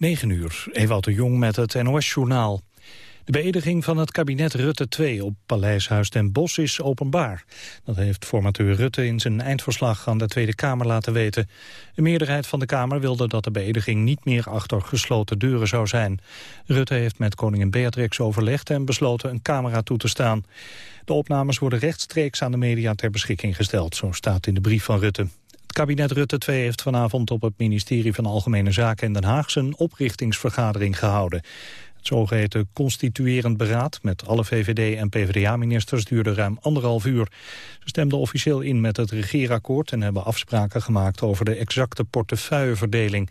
9 uur, Ewout de Jong met het NOS-journaal. De beëdiging van het kabinet Rutte 2 op Paleishuis ten Bosch is openbaar. Dat heeft formateur Rutte in zijn eindverslag aan de Tweede Kamer laten weten. Een meerderheid van de Kamer wilde dat de beëdiging niet meer achter gesloten deuren zou zijn. Rutte heeft met koningin Beatrix overlegd en besloten een camera toe te staan. De opnames worden rechtstreeks aan de media ter beschikking gesteld, zo staat in de brief van Rutte. Het kabinet Rutte 2 heeft vanavond op het ministerie van Algemene Zaken in Den Haag zijn oprichtingsvergadering gehouden. Het zogeheten constituerend beraad met alle VVD- en PvdA-ministers duurde ruim anderhalf uur. Ze stemden officieel in met het regeerakkoord en hebben afspraken gemaakt over de exacte portefeuilleverdeling.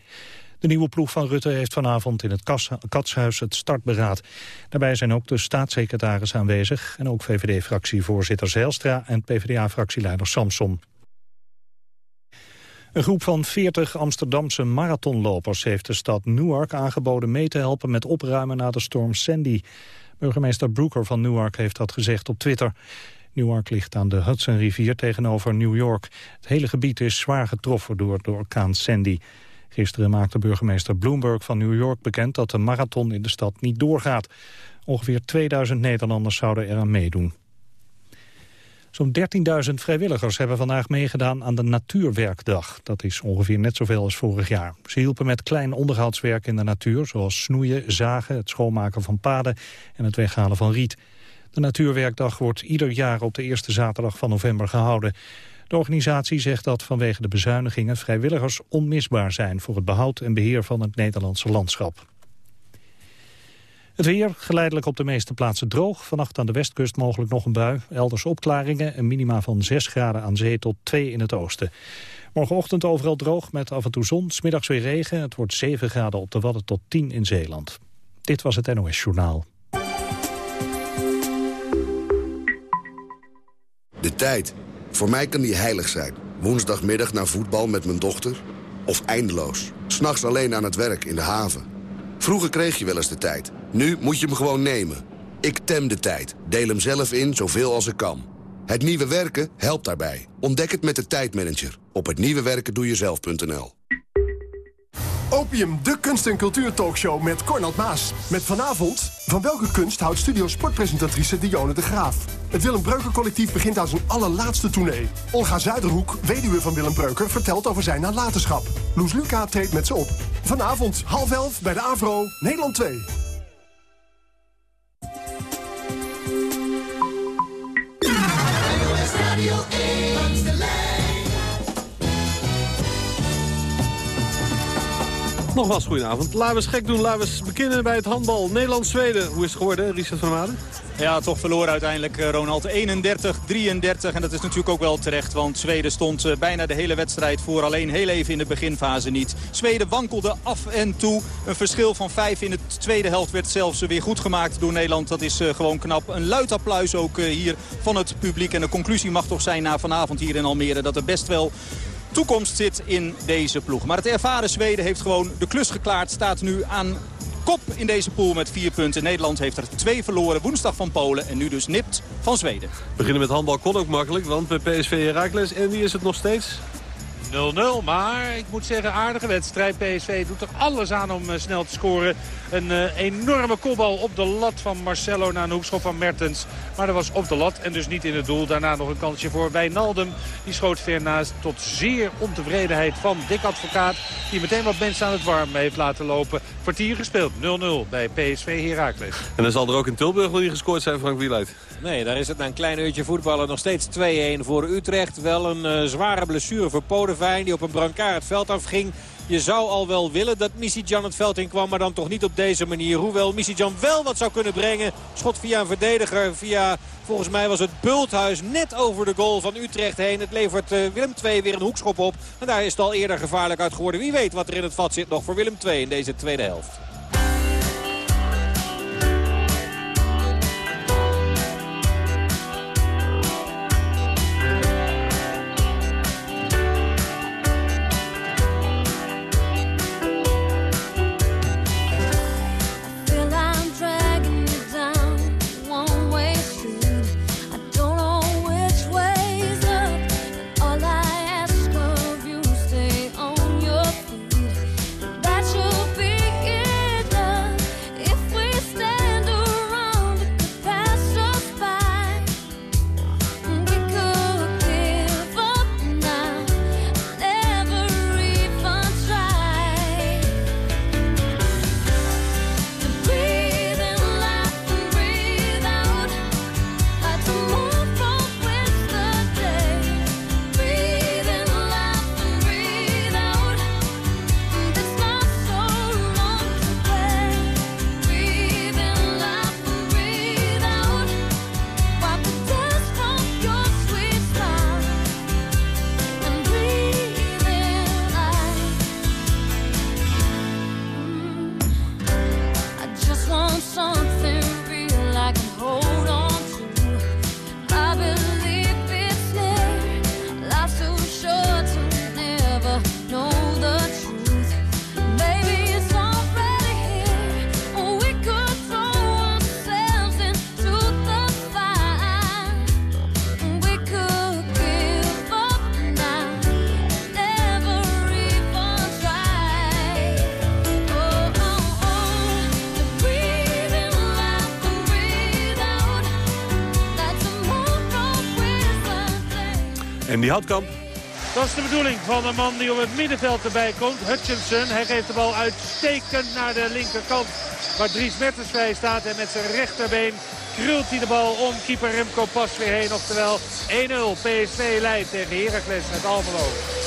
De nieuwe ploeg van Rutte heeft vanavond in het Katshuis het startberaad. Daarbij zijn ook de staatssecretaris aanwezig en ook VVD-fractievoorzitter Zijlstra en PvdA-fractieleider Samson. Een groep van 40 Amsterdamse marathonlopers heeft de stad Newark aangeboden mee te helpen met opruimen na de storm Sandy. Burgemeester Brooker van Newark heeft dat gezegd op Twitter. Newark ligt aan de Hudsonrivier tegenover New York. Het hele gebied is zwaar getroffen door de orkaan Sandy. Gisteren maakte burgemeester Bloomberg van New York bekend dat de marathon in de stad niet doorgaat. Ongeveer 2000 Nederlanders zouden eraan meedoen. Zo'n 13.000 vrijwilligers hebben vandaag meegedaan aan de Natuurwerkdag. Dat is ongeveer net zoveel als vorig jaar. Ze hielpen met klein onderhoudswerk in de natuur... zoals snoeien, zagen, het schoonmaken van paden en het weghalen van riet. De Natuurwerkdag wordt ieder jaar op de eerste zaterdag van november gehouden. De organisatie zegt dat vanwege de bezuinigingen vrijwilligers onmisbaar zijn... voor het behoud en beheer van het Nederlandse landschap. Het weer geleidelijk op de meeste plaatsen droog. Vannacht aan de westkust mogelijk nog een bui. Elders opklaringen, een minima van 6 graden aan zee tot 2 in het oosten. Morgenochtend overal droog met af en toe zon. Smiddags weer regen. Het wordt 7 graden op de Wadden tot 10 in Zeeland. Dit was het NOS Journaal. De tijd. Voor mij kan die heilig zijn. Woensdagmiddag naar voetbal met mijn dochter. Of eindeloos. S'nachts alleen aan het werk in de haven. Vroeger kreeg je wel eens de tijd. Nu moet je hem gewoon nemen. Ik tem de tijd. Deel hem zelf in zoveel als ik kan. Het nieuwe werken helpt daarbij. Ontdek het met de tijdmanager. Op hetnieuwewerkendoejezelf.nl Opium, de kunst- en cultuurtalkshow met Cornald Maas. Met vanavond, van welke kunst houdt studio sportpresentatrice Dionne de Graaf? Het Willem Breuker collectief begint aan zijn allerlaatste tournee. Olga Zuiderhoek, weduwe van Willem Breuker, vertelt over zijn nalatenschap. Loes Luca treedt met ze op. Vanavond, half elf, bij de AVRO, Nederland 2. Radio Nogmaals, goedenavond. Laten we gek doen. Laten we beginnen bij het handbal. Nederland-Zweden. Hoe is het geworden, Richard van Maden? Ja, toch verloren uiteindelijk eh, Ronald. 31-33 en dat is natuurlijk ook wel terecht. Want Zweden stond eh, bijna de hele wedstrijd voor. Alleen heel even in de beginfase niet. Zweden wankelde af en toe. Een verschil van 5 in de tweede helft werd zelfs weer goed gemaakt door Nederland. Dat is eh, gewoon knap. Een luid applaus ook hier van het publiek. En de conclusie mag toch zijn na vanavond hier in Almere... dat er best wel toekomst zit in deze ploeg. Maar het ervaren Zweden heeft gewoon de klus geklaard. Staat nu aan kop in deze pool met vier punten. Nederland heeft er twee verloren. Woensdag van Polen en nu dus nipt van Zweden. Beginnen met handbal kon ook makkelijk, want bij PSV Herakles en wie is het nog steeds? 0-0. Maar ik moet zeggen, aardige wedstrijd. PSV doet er alles aan om uh, snel te scoren. Een uh, enorme kopbal op de lat van Marcelo na een hoekschop van Mertens. Maar dat was op de lat en dus niet in het doel. Daarna nog een kansje voor Wijnaldum. Die schoot ver naast tot zeer ontevredenheid van Dick Advocaat. Die meteen wat mensen aan het warmen heeft laten lopen. Kwartier gespeeld. 0-0 bij PSV Heracles. En dan zal er ook in Tilburg wel niet gescoord zijn, Frank Wieluid. Nee, daar is het na een klein uurtje voetballen nog steeds 2-1 voor Utrecht. Wel een uh, zware blessure voor Podevijn die op een brancard het veld afging. Je zou al wel willen dat Jan het veld in kwam, maar dan toch niet op deze manier. Hoewel Jan wel wat zou kunnen brengen. Schot via een verdediger, via volgens mij was het Bulthuis net over de goal van Utrecht heen. Het levert uh, Willem II weer een hoekschop op. En daar is het al eerder gevaarlijk uit geworden. Wie weet wat er in het vat zit nog voor Willem II in deze tweede helft. Dat is de bedoeling van de man die op het middenveld erbij komt. Hutchinson. Hij geeft de bal uitstekend naar de linkerkant. Waar Dries Mertens vrij staat. En met zijn rechterbeen krult hij de bal om keeper Remco Pas weer heen. Oftewel 1-0. PSV leidt tegen Heracles met Almelo.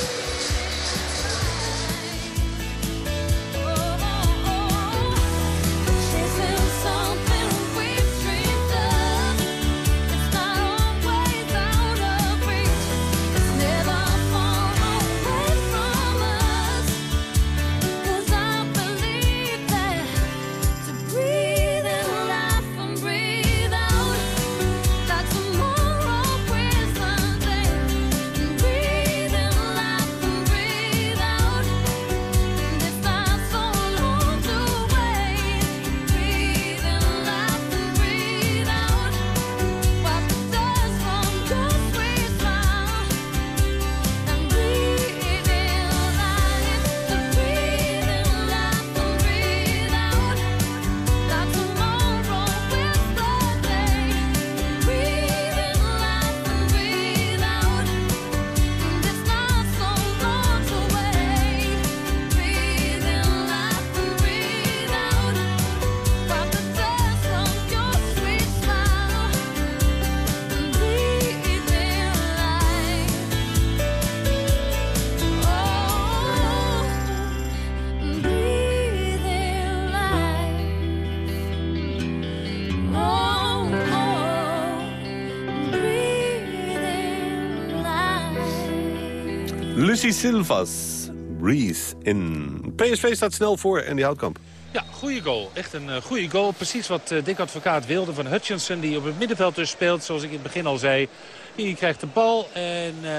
Lucy Silvas. Breathe in. PSV staat snel voor en die Houtkamp. Ja, goede goal. Echt een uh, goede goal. Precies wat uh, Dick Advocaat wilde van Hutchinson. Die op het middenveld dus speelt, zoals ik in het begin al zei. Die krijgt de bal en uh,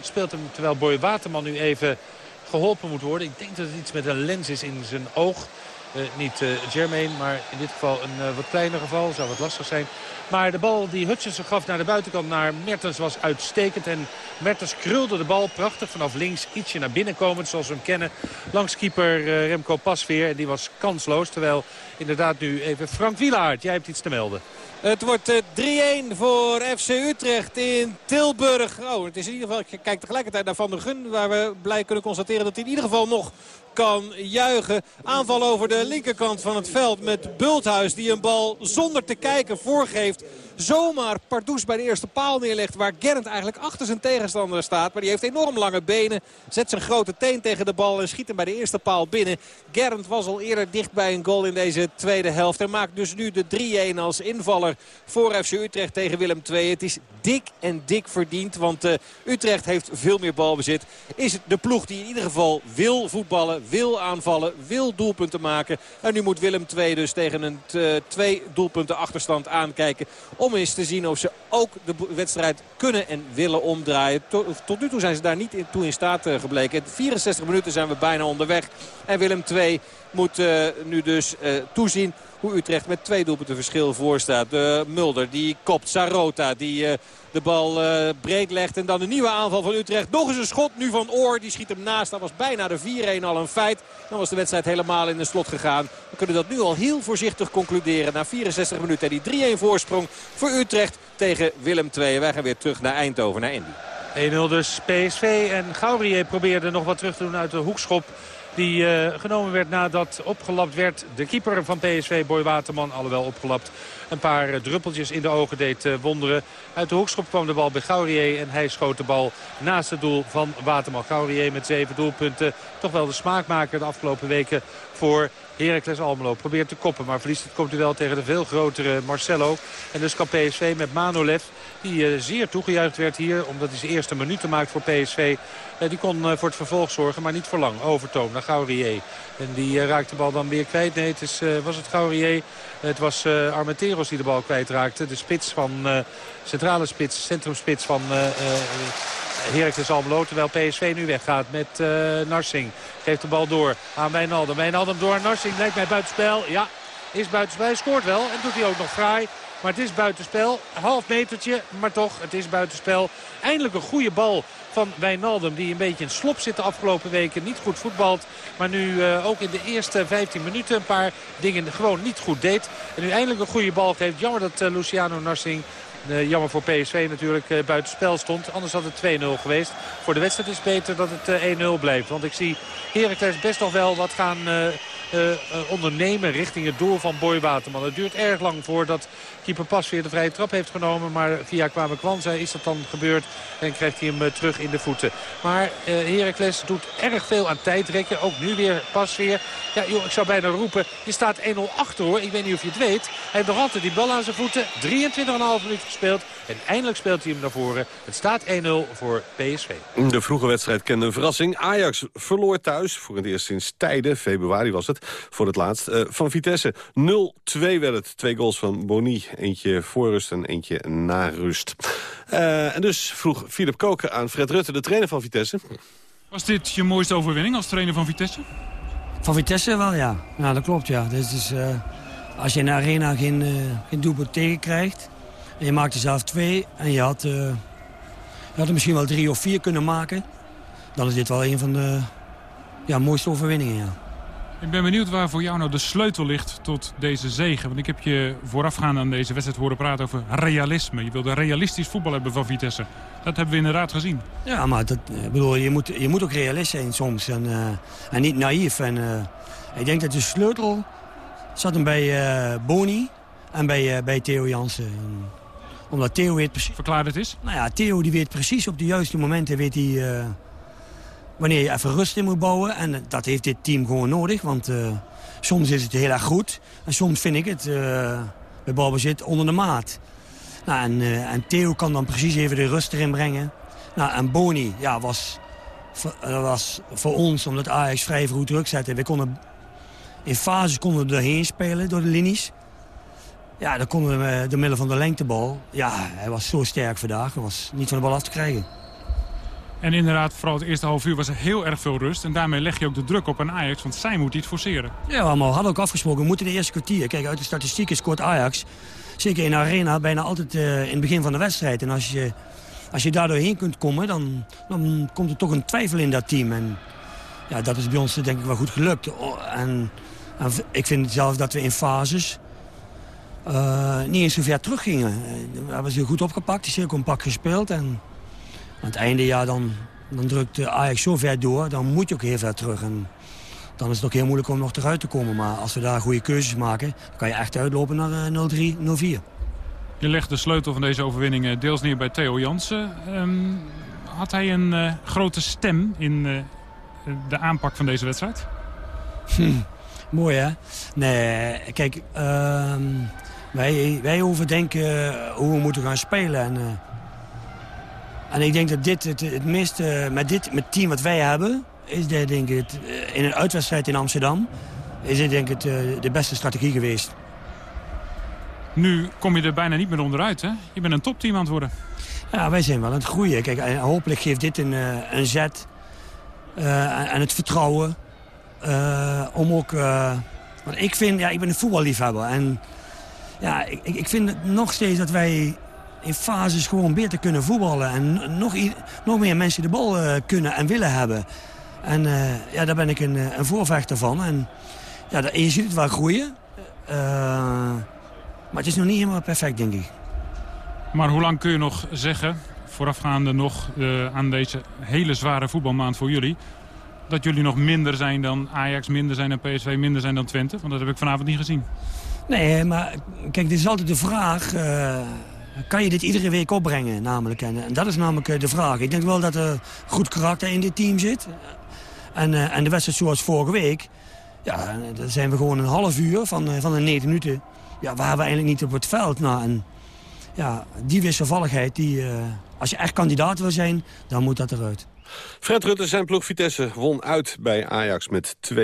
speelt hem terwijl Boy Waterman nu even geholpen moet worden. Ik denk dat het iets met een lens is in zijn oog. Niet Jermaine, maar in dit geval een wat kleiner geval. Zou wat lastig zijn. Maar de bal die Hutchinson gaf naar de buitenkant naar Mertens was uitstekend. En Mertens krulde de bal prachtig vanaf links ietsje naar binnen komend. Zoals we hem kennen langs keeper eh, Remco Pasveer. En die was kansloos. Terwijl inderdaad nu even Frank Wielaert. Jij hebt iets te melden. Het wordt 3-1 eh, voor FC Utrecht in Tilburg. Oh, het is in ieder geval, ik kijk tegelijkertijd naar Van der Gun. Waar we blij kunnen constateren dat hij in ieder geval nog kan juichen. Aanval over de linkerkant van het veld met Bulthuis die een bal zonder te kijken voorgeeft. Zomaar Pardoes bij de eerste paal neerlegt waar Gerrand eigenlijk achter zijn tegenstander staat. Maar die heeft enorm lange benen. Zet zijn grote teen tegen de bal en schiet hem bij de eerste paal binnen. Gerrand was al eerder dicht bij een goal in deze tweede helft. En maakt dus nu de 3-1 als invaller voor FC Utrecht tegen Willem II. Het is dik en dik verdiend. Want uh, Utrecht heeft veel meer balbezit. Is het de ploeg die in ieder geval wil voetballen, wil aanvallen, wil doelpunten maken. En nu moet Willem II dus tegen een uh, twee doelpunten achterstand aankijken. Om eens te zien of ze ook de wedstrijd kunnen en willen omdraaien. Tot, tot nu toe zijn ze daar niet in, toe in staat uh, gebleken. 64 minuten zijn we bijna onderweg. En Willem II moet nu dus toezien hoe Utrecht met twee doelpunten verschil voor staat. De Mulder die kopt. Sarota die uh, de bal breed legt. En dan de nieuwe aanval van Utrecht. Nog eens een schot nu van Oor. Die schiet hem naast. Dat was bijna de 4-1 al een feit. Dan was de wedstrijd helemaal in de slot gegaan. We kunnen dat nu al heel voorzichtig concluderen. Na 64 minuten die 3-1 voorsprong voor Utrecht tegen Willem II. Wij gaan weer terug naar Eindhoven, naar Indy. 1-0 dus PSV. En Gaurier probeerde nog wat terug te doen uit de hoekschop. Die uh, genomen werd nadat opgelapt werd. De keeper van PSV, Boy Waterman, alhoewel opgelapt. Een paar uh, druppeltjes in de ogen deed uh, wonderen. Uit de hoekschop kwam de bal bij Gaurier. En hij schoot de bal naast het doel van Waterman. Gaurier met zeven doelpunten. Toch wel de smaakmaker de afgelopen weken voor Heracles Almelo. Probeert te koppen, maar verliest het komt u wel tegen de veel grotere Marcelo. En dus kan PSV met Manolev, die zeer toegejuicht werd hier... omdat hij zijn eerste minuten maakt voor PSV... Die kon uh, voor het vervolg zorgen, maar niet voor lang. Overtoon naar Gaurier. En die raakt de bal dan weer kwijt. Nee, het is, was het Gaurier. Het was Armenteros die de bal kwijtraakte. De spits van centrale spits, centrumspits van Heracles Almelo. Terwijl PSV nu weggaat met Narsing. Geeft de bal door aan Wijnaldum. Wijnaldum door Narsing. Lijkt mij buitenspel. Ja, is buitenspel. Hij scoort wel en doet hij ook nog fraai. Maar het is buitenspel. Half metertje, maar toch, het is buitenspel. Eindelijk een goede bal van Wijnaldum. Die een beetje in slop zit de afgelopen weken. Niet goed voetbalt. Maar nu uh, ook in de eerste 15 minuten een paar dingen gewoon niet goed deed. En nu eindelijk een goede bal geeft. Jammer dat uh, Luciano Narsing Uh, jammer voor PSV natuurlijk buitenspel stond. Anders had het 2-0 geweest. Voor de wedstrijd is het beter dat het 1-0 blijft. Want ik zie Heracles best nog wel wat gaan ondernemen richting het doel van Boy Waterman. Het duurt erg lang voordat keeper pas weer de vrije trap heeft genomen. Maar via Kwame Kwanza is dat dan gebeurd. En krijgt hij hem terug in de voeten. Maar Heracles doet erg veel aan tijdrekken. Ook nu weer pas weer. Ja, joh, ik zou bijna roepen, je staat 1-0 achter hoor. Ik weet niet of je het weet. Hij heeft nog altijd die bal aan zijn voeten. 23,5 minuten gespeeld. En eindelijk speelt hij hem naar voren. Het staat 1-0 voor PSV. De vroege wedstrijd kende een verrassing. Ajax verloor thuis, voor het eerst sinds tijden, februari was het, voor het laatst, uh, van Vitesse. 0-2 werd het. Twee goals van Boni. Eentje voor rust en eentje na rust. Uh, en dus vroeg Philip Koken aan Fred Rutte, de trainer van Vitesse. Was dit je mooiste overwinning als trainer van Vitesse? Van Vitesse wel, ja. Ja, dat klopt, ja. Dus, dus uh, als je in de arena geen, uh, geen doelpunt tegenkrijgt... en je maakt er zelf twee... en je had, uh, je had er misschien wel drie of vier kunnen maken... dan is dit wel een van de ja, mooiste overwinningen, ja. Ik ben benieuwd waar voor jou nou de sleutel ligt tot deze zegen. Want ik heb je voorafgaand aan deze wedstrijd horen praten over realisme. Je wilde realistisch voetbal hebben van Vitesse. Dat hebben we inderdaad gezien. Ja, maar dat, ik bedoel, je, moet, je moet ook realist zijn soms. En, uh, en niet naïef. En, uh, ik denk dat de sleutel zat hem bij uh, Boni en bij, bij Theo Jansen. En, omdat Theo weet precies... Verklaar het eens. Nou ja, Theo die weet precies op de juiste momenten... Weet hij, wanneer je even rust in moet bouwen. En dat heeft dit team gewoon nodig. Want uh, soms is het heel erg goed. En soms vind ik het uh, bij balbezit onder de maat. Nou, en, en, Theo kan dan precies even de rust erin brengen. Nou, en Boni ja, was, was voor ons, omdat Ajax vrij vroeg druk zette... We konden, in fases konden we erheen spelen door de linies. Ja, dan konden we door middel van de lengtebal... Ja, hij was zo sterk vandaag. Hij was niet van de bal af te krijgen. En inderdaad, vooral het eerste half uur was er heel erg veel rust. En daarmee leg je ook de druk op aan Ajax, want zij moet iets forceren. Ja, maar we hadden ook afgesproken, we moeten de eerste kwartier. Kijk, uit de statistieken scoort Ajax, zeker in de arena, bijna altijd uh, in het begin van de wedstrijd. En als je, als je daardoor heen kunt komen, dan, dan komt er toch een twijfel in dat team. En ja, dat is bij ons denk ik wel goed gelukt. En, en ik vind zelf dat we in fases uh, niet eens zo ver teruggingen. We hebben ze goed opgepakt, is heel compact gespeeld. En aan het einde ja, dan, dan drukt Ajax zo ver door, dan moet je ook heel ver terug. En dan is het ook heel moeilijk om nog eruit te komen. Maar als we daar goede keuzes maken, dan kan je echt uitlopen naar 0-3, eh, 0-4. Je legt de sleutel van deze overwinning deels neer bij Theo Jansen. Um, had hij een uh, grote stem in uh, de aanpak van deze wedstrijd? Hm, mooi hè? Nee, kijk, uh, wij, wij overdenken hoe we moeten gaan spelen. En, en ik denk dat dit het, het meeste, met dit met het team wat wij hebben... is dit, denk ik, het, in een uitwedstrijd in Amsterdam... is dit denk ik het, eh, de beste strategie geweest. Nu kom je er bijna niet meer onderuit, hè? Je bent een topteam aan het worden. Ja, wij zijn wel aan het groeien. Kijk, en hopelijk geeft dit een, eh, een zet. Uh, en het vertrouwen. Uh, om ook... want ik vind, ja, ik ben een voetballiefhebber. En ja, ik, ik vind nog steeds dat wij in fases gewoon beter kunnen voetballen. En nog, nog meer mensen de bal uh, kunnen en willen hebben. En uh, ja, daar ben ik een, een voorvechter van. En ja, je ziet het wel groeien. Uh, maar het is nog niet helemaal perfect, denk ik. Maar hoe lang kun je nog zeggen, voorafgaande nog aan deze hele zware voetbalmaand voor jullie... dat jullie nog minder zijn dan Ajax, minder zijn dan PSV, minder zijn dan Twente? Want dat heb ik vanavond niet gezien. Nee, maar kijk, dit is altijd de vraag kan je dit iedere week opbrengen namelijk? En, en, dat is namelijk eh, de vraag. Ik denk wel dat er goed karakter in dit team zit. En, uh, en de wedstrijd zoals vorige week... Ja, zijn we gewoon een half uur van, van de 9 minuten... Ja, waren we eigenlijk niet op het veld. Nou, en, ja, die wisselvalligheid, die, als je echt kandidaat wil zijn, dan moet dat eruit. Fred Rutte, zijn ploeg Vitesse, won uit bij Ajax met 2-0.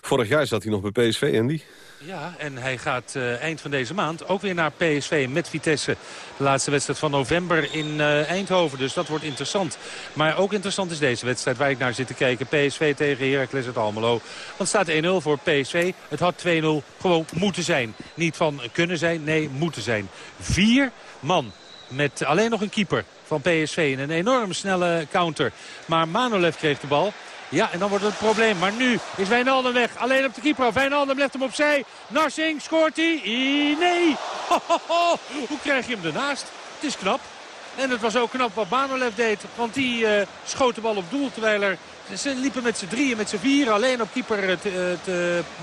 Vorig jaar zat hij nog bij PSV, Andy. Ja, en hij gaat uh, eind van deze maand ook weer naar PSV met Vitesse. De laatste wedstrijd van november in uh, Eindhoven. Dus dat wordt interessant. Maar ook interessant is deze wedstrijd waar ik naar zit te kijken. PSV tegen Heracles het Almelo. Want staat 1-0 voor PSV. Het had 2-0 gewoon moeten zijn. Niet van kunnen zijn, nee, moeten zijn. Vier man met alleen nog een keeper van PSV. Een enorm snelle counter. Maar Manolev kreeg de bal. Ja, en dan wordt het een probleem. Maar nu is Wijnaldum weg. Alleen op de keeper. Wijnaldum legt hem opzij. Narsing, scoort hij? Nee! Hoe krijg je hem ernaast? Het is knap. En het was ook knap wat Manolev deed. Want die uh, schoot de bal op doel. Terwijl er, ze liepen met z'n drieën, met z'n vieren. Alleen op keeper het,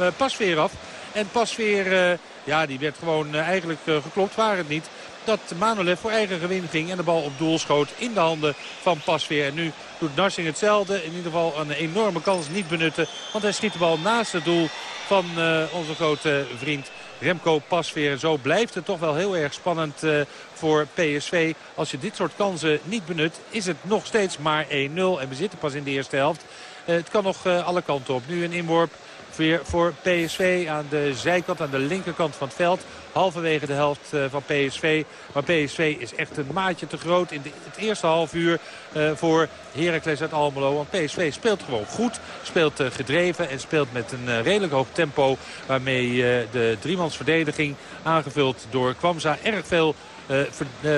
uh, pasveer af. En pasveer, uh, ja, die werd gewoon eigenlijk geklopt. Waar het niet dat Manolev voor eigen gewin ging. En de bal op doel schoot in de handen van Pasveer. En nu doet Narsing hetzelfde. In ieder geval een enorme kans niet benutten. Want hij schiet de bal naast het doel van uh, onze grote vriend Remco Pasveer. En zo blijft het toch wel heel erg spannend uh, voor PSV. Als je dit soort kansen niet benut is het nog steeds maar 1-0. En we zitten pas in de eerste helft. Uh, het kan nog alle kanten op. Nu een inworp weer voor PSV aan de zijkant, aan de linkerkant van het veld. Halverwege de helft eh, van PSV. Maar PSV is echt een maatje te groot in het eerste half uur uh, voor Heracles uit Almelo. Want PSV speelt gewoon goed, speelt uh, gedreven en speelt met een redelijk hoog tempo. Waarmee de driemansverdediging aangevuld door Kwamza erg veel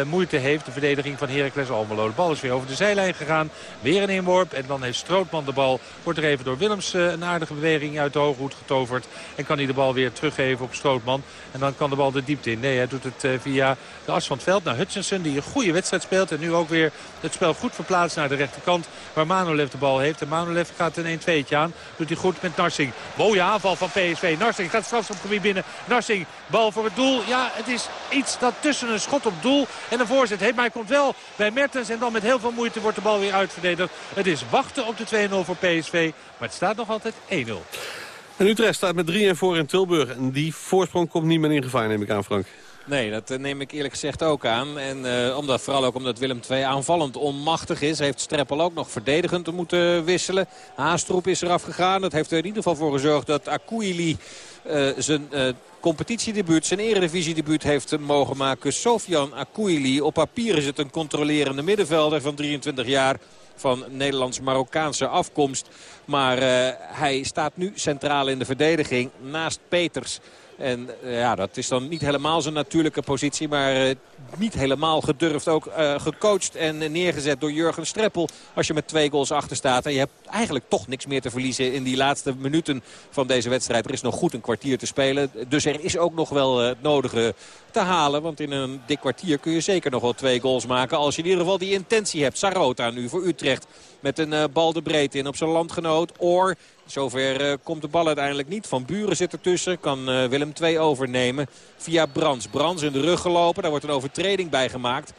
moeite heeft. De verdediging van Heracles Almelo. De bal is weer over de zijlijn gegaan. Weer een inworp. En dan heeft Strootman de bal. Wordt er even door Willems uh, een aardige beweging uit de hooghoed getoverd. En kan hij de bal weer teruggeven op Strootman. En dan kan de bal de diepte in. Nee, hij doet het via de as van het veld naar Hutchinson. Die een goede wedstrijd speelt. En nu ook weer het spel goed verplaatst naar de rechterkant. Waar Manolev de bal heeft. En Manolev gaat een 1-2'tje aan. Doet hij goed met Narsing. Mooie aanval van PSV. Narsing gaat straks op gebied binnen. Narsing, bal voor het doel. Ja, het is iets dat tussen een schot op doel en een voorzet heeft. Maar hij komt wel bij Mertens en dan met heel veel moeite wordt de bal weer uitverdedigd. Het is wachten op de 2-0 voor PSV, maar het staat nog altijd 1-0. En Utrecht staat met 3 en voor in Tilburg. En die voorsprong komt niet meer in gevaar, neem ik aan, Frank. Nee, dat neem ik eerlijk gezegd ook aan. En uh, omdat, vooral ook omdat Willem II aanvallend onmachtig is... heeft Streppel ook nog verdedigend te moeten wisselen. Haastroep is eraf gegaan. Dat heeft er in ieder geval voor gezorgd dat Akouili uh, zijn competitiedebuut, zijn eredivisiedebuut heeft mogen maken. Sofian Akouili. Op papier is het een controlerende middenvelder van 23 jaar van Nederlands-Marokkaanse afkomst. Maar hij staat nu centraal in de verdediging naast Peters. En uh, ja, dat is dan niet helemaal zijn natuurlijke positie. Maar uh, niet helemaal gedurfd. Ook uh, gecoacht en neergezet door Jurgen Streppel. Als je met twee goals achter staat. En je hebt eigenlijk toch niks meer te verliezen in die laatste minuten van deze wedstrijd. Er is nog goed een kwartier te spelen. Dus er is ook nog wel het nodige te halen. Want in een dik kwartier kun je zeker nog wel twee goals maken. Als je in ieder geval die intentie hebt. Sarota nu voor Utrecht. Met een uh, bal de breedte in op zijn landgenoot. Oor. Zover komt de bal uiteindelijk niet. Van Buren zit ertussen. Kan Willem 2 overnemen. Via Brands. Brands in de rug gelopen. Daar wordt een overtreding bij gemaakt.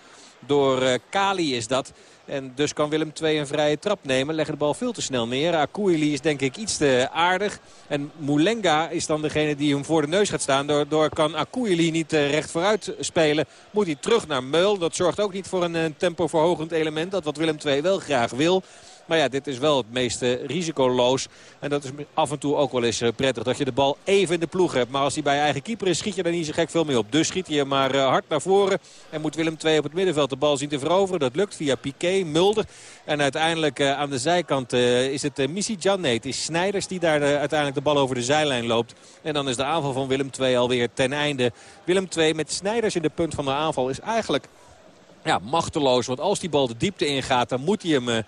Door Kali is dat. En dus kan Willem II een vrije trap nemen. Leggen de bal veel te snel neer. Akouili is denk ik iets te aardig. En Moulenga is dan degene die hem voor de neus gaat staan. Daardoor kan Akouili niet recht vooruit spelen. Moet hij terug naar Meul. Dat zorgt ook niet voor een tempoverhogend element. Dat wat Willem II wel graag wil. Maar ja, dit is wel het meeste risicoloos. En dat is af en toe ook wel eens prettig. Dat je de bal even in de ploeg hebt. Maar als hij bij eigen keeper is, schiet je daar niet zo gek veel mee op. Dus schiet hij maar hard naar voren. En moet Willem II op het middenveld de bal zien te veroveren. Dat lukt via Piqué, Mulder. En uiteindelijk aan de zijkant is het Missy Jan. Nee, het is Snijders die daar uiteindelijk de bal over de zijlijn loopt. En dan is de aanval van Willem II alweer ten einde. Willem II met Snijders in de punt van de aanval is eigenlijk ja, machteloos. Want als die bal de diepte ingaat, dan moet hij hem uh,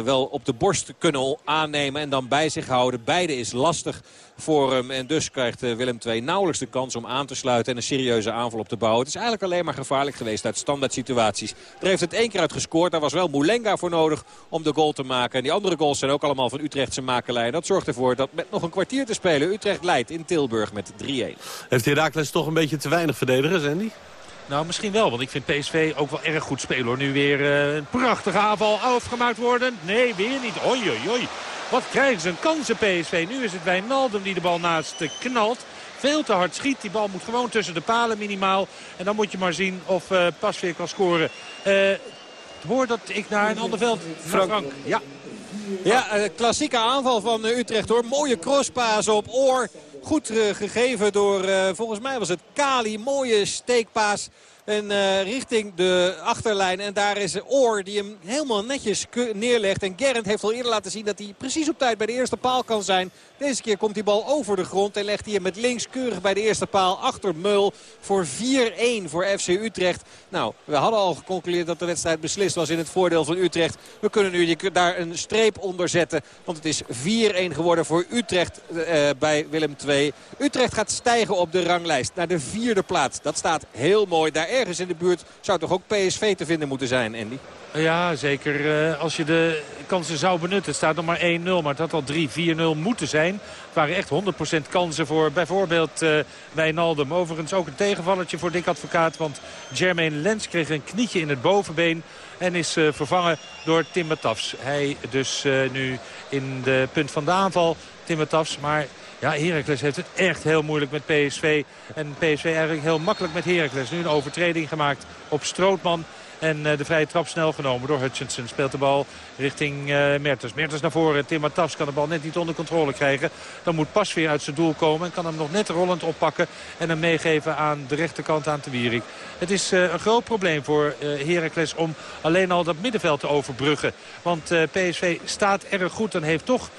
wel op de borst kunnen aannemen en dan bij zich houden. Beide is lastig voor hem. En dus krijgt uh, Willem II nauwelijks de kans om aan te sluiten en een serieuze aanval op te bouwen. Het is eigenlijk alleen maar gevaarlijk geweest uit standaard situaties. Er heeft het één keer uit gescoord. Daar was wel Moulenga voor nodig om de goal te maken. En die andere goals zijn ook allemaal van Utrechtse makelij. Dat zorgt ervoor dat met nog een kwartier te spelen Utrecht leidt in Tilburg met 3-1. Heeft Herakles toch een beetje te weinig verdedigers, Andy? Nou, misschien wel, want ik vind PSV ook wel erg goed spelen hoor. Nu weer uh, een prachtige aanval afgemaakt worden. Nee, weer niet. Oei, oei, oei. Wat krijgen ze een kansen PSV. Nu is het Wijnaldum die de bal naast knalt. Veel te hard schiet. Die bal moet gewoon tussen de palen minimaal. En dan moet je maar zien of uh, Pasveer kan scoren. Uh, hoor dat ik naar een ander veld... Frank. Frank. Ja. Ja, klassieke aanval van Utrecht hoor. Mooie crosspaas op oor. Goed uh, gegeven door, uh, volgens mij was het Kali. Mooie steekpaas En uh, richting de achterlijn. En daar is Oor die hem helemaal netjes neerlegt. En Gerrand heeft al eerder laten zien dat hij precies op tijd bij de eerste paal kan zijn. Deze keer komt die bal over de grond en legt hij hem met links keurig bij de eerste paal achter Meul voor 4-1 voor FC Utrecht. Nou, we hadden al geconcludeerd dat de wedstrijd beslist was in het voordeel van Utrecht. We kunnen nu daar een streep onder zetten, want het is 4-1 geworden voor Utrecht uh, bij Willem II. Utrecht gaat stijgen op de ranglijst naar de vierde plaats. Dat staat heel mooi. Daar ergens in de buurt zou toch ook PSV te vinden moeten zijn, Andy? Ja, zeker uh, als je de kansen zou benutten. Het staat nog maar 1-0, maar het had al 3-4-0 moeten zijn. Het waren echt 100% kansen voor bijvoorbeeld uh, Wijnaldum. Overigens ook een tegenvallertje voor Dick Advocaat. Want Jermaine Lens kreeg een knietje in het bovenbeen. En is uh, vervangen door Tim Matafs. Hij dus nu in de punt van de aanval. Tim Matafs, maar... Ja, Heracles heeft het echt heel moeilijk met PSV. En PSV eigenlijk heel makkelijk met Heracles. Nu een overtreding gemaakt op Strootman. En uh, de vrije trap snel genomen door Hutchinson. Speelt de bal richting uh, Mertens. Mertens naar voren. Tim Matas kan de bal net niet onder controle krijgen. Dan moet Pas weer uit zijn doel komen. En kan hem nog net rollend oppakken. En hem meegeven aan de rechterkant aan de Wierik. Het is uh, een groot probleem voor Heracles om alleen al dat middenveld te overbruggen. Want PSV staat erg goed en heeft toch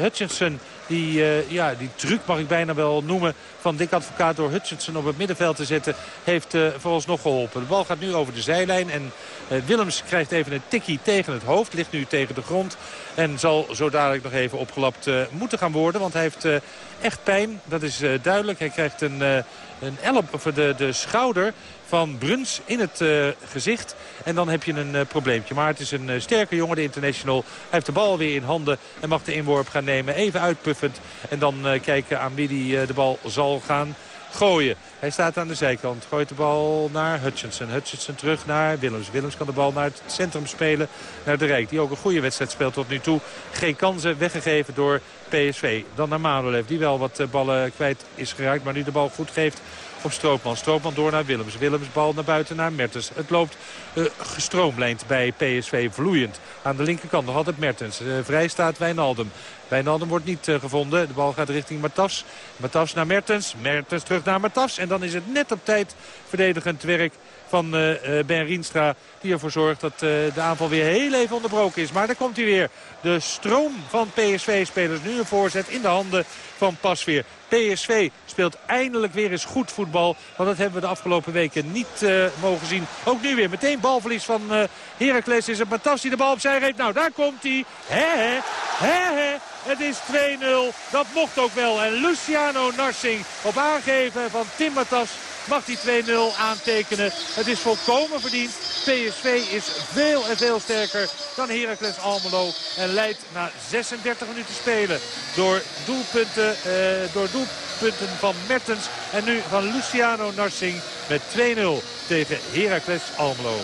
Hutchinson die, uh, ja, die truc mag ik bijna wel noemen van Dick Advocaat door Hutchinson op het middenveld te zetten. Heeft uh, vooralsnog geholpen. De bal gaat nu over de zijlijn en uh, Willems krijgt even een tikkie tegen het hoofd. Ligt nu tegen de grond en zal zo dadelijk nog even opgelapt moeten gaan worden. Want hij heeft echt pijn, dat is duidelijk. Hij krijgt een, een elp, of de, de schouder van Bruns in het gezicht. En dan heb je een probleempje. Maar het is een sterke jongen, de international. Hij heeft de bal weer in handen en mag de inworp gaan nemen. Even En dan kijken aan wie hij de bal zal gaan gooien. Hij staat aan de zijkant. Gooit de bal naar Hutchinson. Hutchinson terug naar Willems. Willems kan de bal naar het centrum spelen. Naar de Rijk. Die ook een goede wedstrijd speelt tot nu toe. Geen kansen weggegeven door PSV. Dan naar Manolev. Die wel wat ballen kwijt is geraakt. Maar nu de bal goed geeft op Stroopman. Stroopman door naar Willems. Willems bal naar buiten naar Mertens. Het loopt uh, gestroomlijnd bij PSV vloeiend. Aan de linkerkant nog altijd Mertens. Uh, vrij staat Wijnaldum. Wijnaldum wordt niet uh, gevonden. De bal gaat richting Matas. Matas naar Mertens. Mertens terug naar Matas. En dan is het net op tijd verdedigend werk van uh, Ben Rienstra. Die ervoor zorgt dat uh, de aanval weer heel even onderbroken is. Maar daar komt hij weer. De stroom van PSV-spelers. Nu een voorzet in de handen van Pasveer. PSV speelt eindelijk weer eens goed voetbal. Want dat hebben we de afgelopen weken niet mogen zien. Ook nu weer meteen balverlies van uh, Heracles. Is het Matas die de bal opzij reed. Nou, daar komt hij. Hè, hè, hè. Het is 2-0. Dat mocht ook wel. En Luciano Narsing op aangeven van Tim Matas mag die 2-0 aantekenen. Het is volkomen verdiend. PSV is veel en veel sterker dan Heracles Almelo. En leidt na 36 minuten spelen door doelpunten, uh, door doelpunten van Mertens. En nu van Luciano Narsing met 2-0 tegen Heracles Almelo.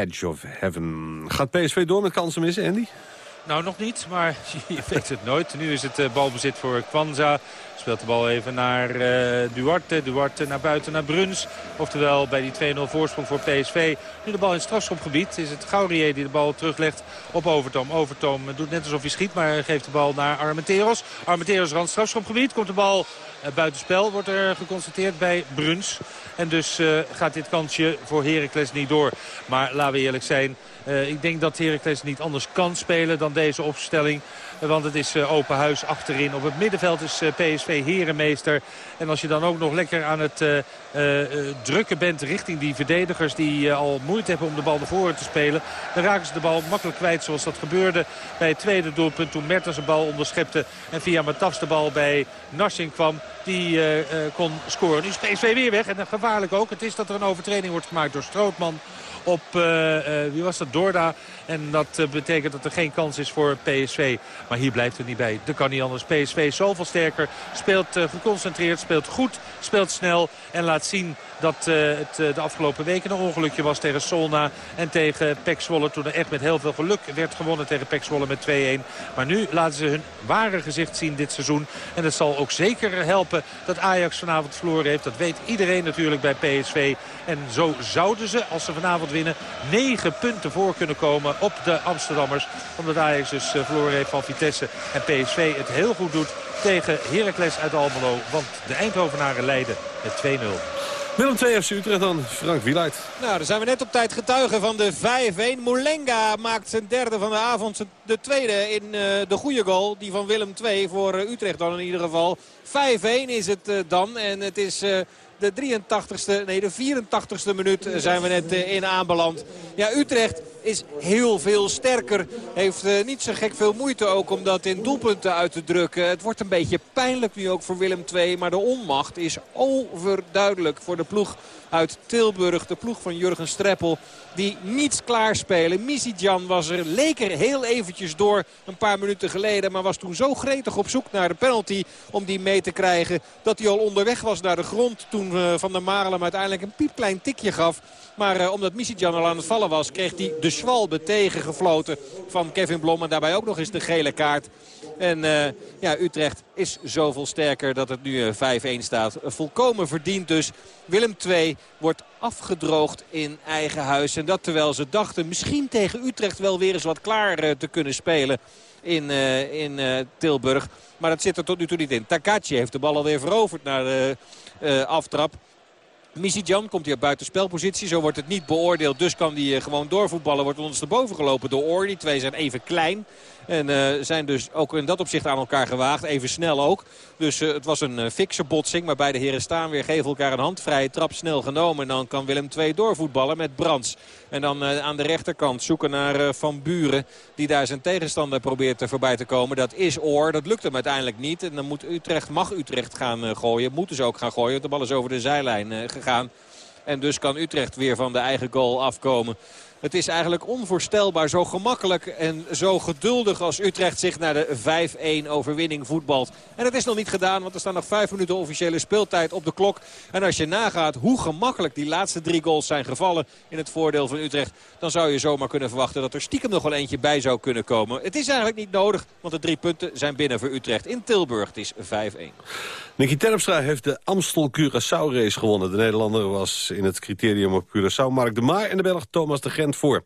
Edge of Heaven. Gaat PSV door met kansen missen, Andy? Nou, nog niet, maar je weet het nooit. Nu is het uh, balbezit voor Kwanza. Speelt de bal even naar uh, Duarte. Duarte naar buiten naar Bruns. Oftewel bij die 2-0 voorsprong voor PSV. Nu de bal in strafschopgebied. Is het Gaurier die de bal teruglegt op Overtoom. Overtoom doet net alsof hij schiet, maar geeft de bal naar Armenteros. Armenteros rand strafschopgebied. Komt de bal uh, buitenspel, wordt er geconstateerd bij Bruns. En dus uh, gaat dit kansje voor Heracles niet door. Maar laten we eerlijk zijn, ik denk dat Heracles niet anders kan spelen dan deze opstelling. Want het is uh, open huis achterin. Op het middenveld is uh, PSV herenmeester. En als je dan ook nog lekker aan het uh, drukken bent richting die verdedigers... die al moeite hebben om de bal naar voren te spelen... dan raken ze de bal makkelijk kwijt zoals dat gebeurde bij het tweede doelpunt. Toen Mertens een bal onderschepte en via Matafs de bal bij Narsing kwam. Die kon scoren. Nu is PSV weer weg en gevaarlijk ook. Het is dat er een overtreding wordt gemaakt door Strootman op, wie was dat, Dorda. En dat betekent dat er geen kans is voor PSV. Maar hier blijft het niet bij. Dat kan niet anders. PSV zoveel sterker. Speelt geconcentreerd, speelt goed, speelt snel. En laat zien dat het de afgelopen weken een ongelukje was tegen Solna. En tegen Pek Zwolle. Toen er echt met heel veel geluk werd gewonnen tegen Pek Zwolle met 2-1. Maar nu laten ze hun ware gezicht zien dit seizoen. En het zal ook zeker helpen dat Ajax vanavond verloren heeft. Dat weet iedereen natuurlijk bij PSV. En zo zouden ze, als ze vanavond winnen, negen punten voor kunnen komen op de Amsterdammers. Omdat Ajax dus verloren heeft van Vitesse. En PSV het heel goed doet tegen Heracles uit Almelo. Want de Eindhovenaren leiden met 2-0. Willem 2 FC Utrecht dan, Frank Wieluid. Nou, dan zijn we net op tijd getuigen van de 5-1. Moulenga maakt zijn derde van de avond. De tweede in uh, de goede goal. Die van Willem 2 voor uh, Utrecht dan in ieder geval. 5-1 is het uh, dan. En het is de 83ste, nee de 84ste minuut zijn we net in aanbeland. Ja, Utrecht is heel veel sterker. Heeft uh, niet zo gek veel moeite ook om dat in doelpunten uit te drukken. Het wordt een beetje pijnlijk nu ook voor Willem II. Maar de onmacht is overduidelijk voor de ploeg uit Tilburg. De ploeg van Jurgen Streppel die niets klaarspelen. Misitjan was er, leek er heel eventjes door een paar minuten geleden. Maar was toen zo gretig op zoek naar de penalty om die mee te krijgen. Dat hij al onderweg was naar de grond toen uh, Van der Marelem uiteindelijk een piepklein tikje gaf. Maar uh, omdat Misitjan al aan het vallen was kreeg hij de Schwalbe tegengefloten van Kevin Blom. En daarbij ook nog eens de gele kaart. En uh, ja, Utrecht is zoveel sterker dat het nu 5-1 staat. Volkomen verdiend dus. Willem II wordt afgedroogd in eigen huis. En dat terwijl ze dachten misschien tegen Utrecht wel weer eens wat klaar uh, te kunnen spelen in, in Tilburg. Maar dat zit er tot nu toe niet in. Takachi heeft de bal alweer veroverd naar de aftrap. Misitjan komt hier buiten spelpositie. Zo wordt het niet beoordeeld. Dus kan hij gewoon doorvoetballen. Wordt ondersteboven gelopen door Oor. Die twee zijn even klein. En uh, zijn dus ook in dat opzicht aan elkaar gewaagd. Even snel ook. Dus uh, het was een uh, fikse botsing. Maar beide heren staan weer. Geven elkaar een handvrije trap snel genomen. En dan kan Willem II doorvoetballen met Brands. En dan aan de rechterkant zoeken naar Van Buren. Die daar zijn tegenstander probeert te voorbij te komen. Dat is Oor. Dat lukt hem uiteindelijk niet. En dan moet Utrecht, mag Utrecht gaan gooien. Moeten ze ook gaan gooien. De bal is over de zijlijn gegaan. En dus kan Utrecht weer van de eigen goal afkomen. Het is eigenlijk onvoorstelbaar zo gemakkelijk en zo geduldig als Utrecht zich naar de 5-1 overwinning voetbalt. En dat is nog niet gedaan, want er staan nog 5 minuten officiële speeltijd op de klok. En als je nagaat hoe gemakkelijk die laatste drie goals zijn gevallen in het voordeel van Utrecht... dan zou je zomaar kunnen verwachten dat er stiekem nog wel eentje bij zou kunnen komen. Het is eigenlijk niet nodig, want de drie punten zijn binnen voor Utrecht. In Tilburg het is 5-1. Nicky Terpstra heeft de Amstel Curaçao race gewonnen. De Nederlander was in het criterium op Curaçao Mark de Maar en de Belg Thomas de Gent voor.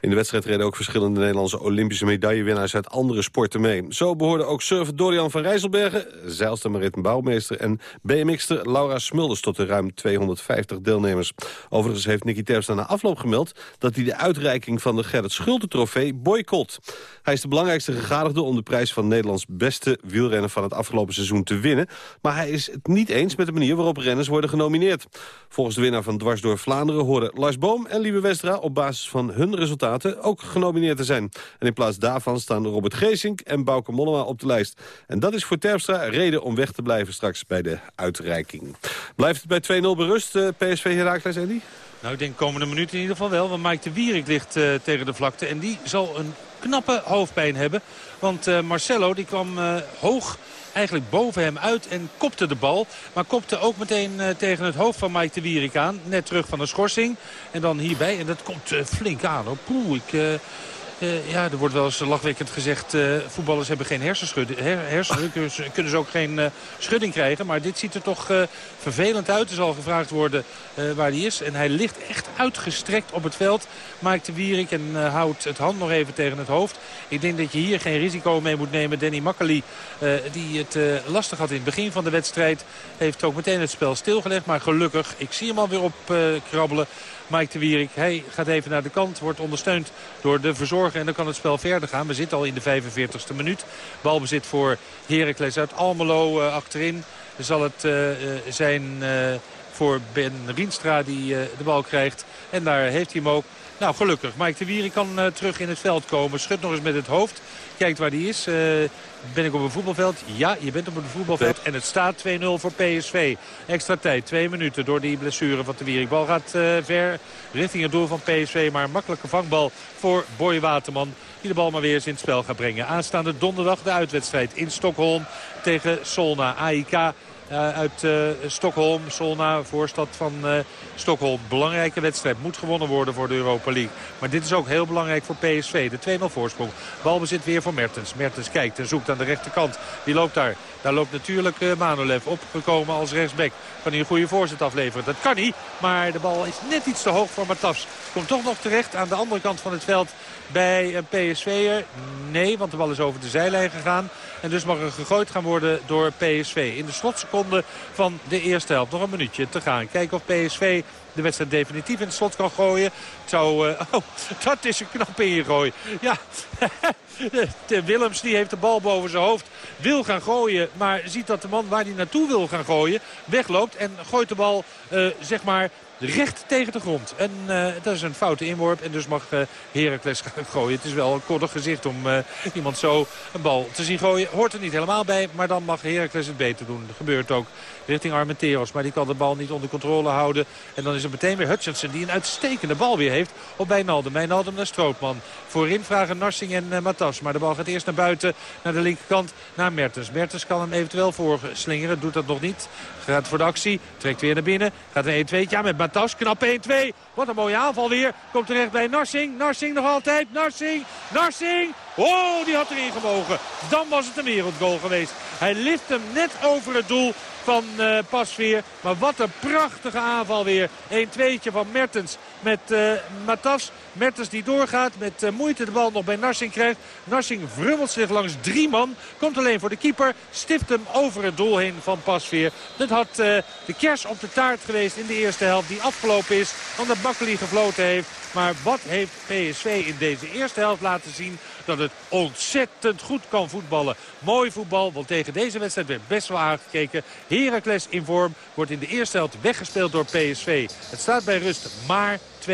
In de wedstrijd reden ook verschillende Nederlandse Olympische medaillewinnaars uit andere sporten mee. Zo behoorden ook surfer Dorian van Rijsselbergen, zeilster Marit Bouwmeester en BMX'er Laura Smulders tot de ruim 250 deelnemers. Overigens heeft Nicky Terpstra na afloop gemeld dat hij de uitreiking van de Gerrit Schulte trofee boycott. Hij is de belangrijkste gegadigde om de prijs van Nederlands beste wielrenner van het afgelopen seizoen te winnen. Maar hij is het niet eens met de manier waarop renners worden genomineerd. Volgens de winnaar van Dwars door Vlaanderen horen Lars Boom en Lieve Westra op basis van hun resultaten ook genomineerd te zijn. En in plaats daarvan staan Robert Geesink en Bauke Mollema op de lijst. En dat is voor Terpstra reden om weg te blijven straks bij de uitreiking. Blijft het bij 2-0 berust, uh, PSV Herakles, Andy? Nou, ik denk komende minuut in ieder geval wel. Want Mike de Wierik ligt uh, tegen de vlakte. En die zal een knappe hoofdpijn hebben. Want uh, Marcelo die kwam hoog eigenlijk boven hem uit en kopte de bal. Maar kopte ook meteen tegen het hoofd van Mike de Wierik aan. Net terug van een schorsing. En dan hierbij. En dat komt flink aan. Hoor. Poeh, ik... Uh, ja, er wordt wel eens lachwekkend gezegd... Uh, voetballers hebben geen hersenschudding. Her, kunnen ze, ook geen uh, schudding krijgen. Maar dit ziet er toch vervelend uit. Er zal gevraagd worden waar hij is. En hij ligt echt uitgestrekt op het veld. Maakt de Wierik en houdt het hand nog even tegen het hoofd. Ik denk dat je hier geen risico mee moet nemen. Danny Makkeli, die het lastig had in het begin van de wedstrijd... heeft ook meteen het spel stilgelegd. Maar gelukkig, ik zie hem alweer op krabbelen... Mike de Wierik. Gaat even naar de kant, wordt ondersteund door de verzorger. En dan kan het spel verder gaan. We zitten al in de 45ste minuut. Balbezit voor Heracles uit Almelo uh, achterin. Zal het uh, zijn uh, voor Ben Rienstra die de bal krijgt. En daar heeft hij hem ook. Nou, gelukkig. Mike de Wierik kan terug in het veld komen. Schudt nog eens met het hoofd. Kijkt waar hij is. Ben ik op een voetbalveld? Ja, je bent op een voetbalveld. En het staat 2-0 voor PSV. Extra tijd, twee minuten door die blessure van de Wierik. Bal gaat uh, ver richting het doel van PSV. Maar een makkelijke vangbal voor Boy Waterman. Die de bal maar weer eens in het spel gaat brengen. Aanstaande donderdag de uitwedstrijd in Stockholm tegen Solna. AIK uit uh, Stockholm. Solna, voorstad van uh, Stockholm. Belangrijke wedstrijd. Moet gewonnen worden voor de Europa League. Maar dit is ook heel belangrijk voor PSV. De 2-0 voorsprong. Balbezit weer voor Mertens. Mertens kijkt en zoekt aan de rechterkant. Wie loopt daar? Daar loopt natuurlijk Manolev opgekomen als rechtsback. Kan hij een goede voorzet afleveren? Dat kan hij. Maar de bal is net iets te hoog voor Matafs. Komt toch nog terecht aan de andere kant van het veld bij een PSV'er. Nee, want de bal is over de zijlijn gegaan. En dus mag er gegooid gaan worden door PSV. In de slotseconde van de eerste helft. Nog een minuutje te gaan. Kijken of PSV de wedstrijd definitief in het slot kan gooien. Het zou, uh, oh, dat is een knap ingooi. Ja, Willems die heeft de bal boven zijn hoofd. Wil gaan gooien, maar ziet dat de man waar hij naartoe wil gaan gooien wegloopt. En gooit de bal, uh, zeg maar, recht tegen de grond. En uh, dat is een foute inworp. En dus mag uh, Heracles gaan gooien. Het is wel een koddig gezicht om uh, iemand zo een bal te zien gooien. Hoort er niet helemaal bij. Maar dan mag Heracles het beter doen. Dat gebeurt ook richting Armenteros. Maar die kan de bal niet onder controle houden. En dan is het meteen weer Hutchinson die een uitstekende bal weer heeft op Wijnaldum. Wijnaldum naar Strootman. Voorin vragen Narsing en uh, Matas. Maar de bal gaat eerst naar buiten, naar de linkerkant, naar Mertens. Mertens kan hem eventueel voorslingeren, doet dat nog niet. Gaat voor de actie, trekt weer naar binnen. Gaat een 1-2, ja met Matas, knap 1-2. Wat een mooie aanval weer. Komt terecht bij Narsing. Narsing nog altijd. Narsing. Narsing. Oh, die had erin gemogen. Dan was het een wereldgoal geweest. Hij lift hem net over het doel van uh, Pasveer. Maar wat een prachtige aanval weer. 1-2'tje van Mertens met uh, Matas. Mertens die doorgaat met uh, moeite de bal nog bij Narsing krijgt. Narsing vrummelt zich langs drie man. Komt alleen voor de keeper. Stift hem over het doel heen van Pasveer. Dat had uh, de kers op de taart geweest in de eerste helft die afgelopen is. Omdat Bakkeli gefloten heeft. Maar wat heeft PSV in deze eerste helft laten zien dat het ontzettend goed kan voetballen. Mooi voetbal, want tegen deze wedstrijd werd best wel aangekeken. Heracles in vorm wordt in de eerste helft weggespeeld door PSV. Het staat bij rust, maar 2-0.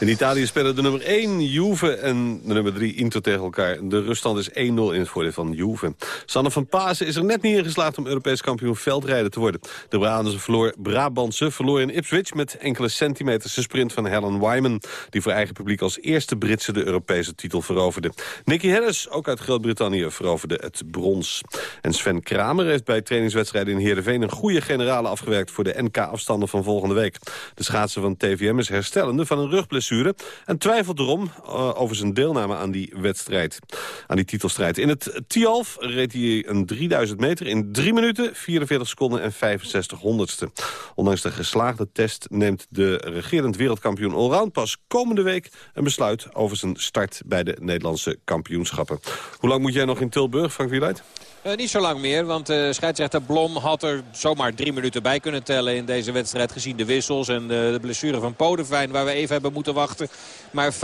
In Italië spelen de nummer 1 Juve en de nummer 3 Inter tegen elkaar. De ruststand is 1-0 in het voordeel van Juve. Sanne van Pasen is er net niet in geslaagd om Europees kampioen veldrijden te worden. De Brabantse verloor, Brabantse verloor in Ipswich met enkele centimeters de sprint van Helen Wyman... die voor eigen publiek als eerste Britse de Europese titel veroverde. Nicky Harris, ook uit Groot-Brittannië, veroverde het brons. En Sven Kramer heeft bij trainingswedstrijden in Heerenveen... een goede generale afgewerkt voor de NK-afstanden van volgende week. De schaatsen van TVM is herstellende van een rugblessure... en twijfelt erom uh, over zijn deelname aan die wedstrijd, aan die titelstrijd. In het Tialf reed hij een 3000 meter in 3 minuten, 44 seconden en 65 honderdste. Ondanks de geslaagde test neemt de regerend wereldkampioen allround pas komende week een besluit over zijn start bij de Nederlandse kampioenschappen. Hoe lang moet jij nog in Tilburg, Frank Wieluid? Uh, niet zo lang meer, want uh, scheidsrechter Blom had er zomaar drie minuten bij kunnen tellen in deze wedstrijd. Gezien de wissels en de, de blessure van Podevijn waar we even hebben moeten wachten. Maar 5-1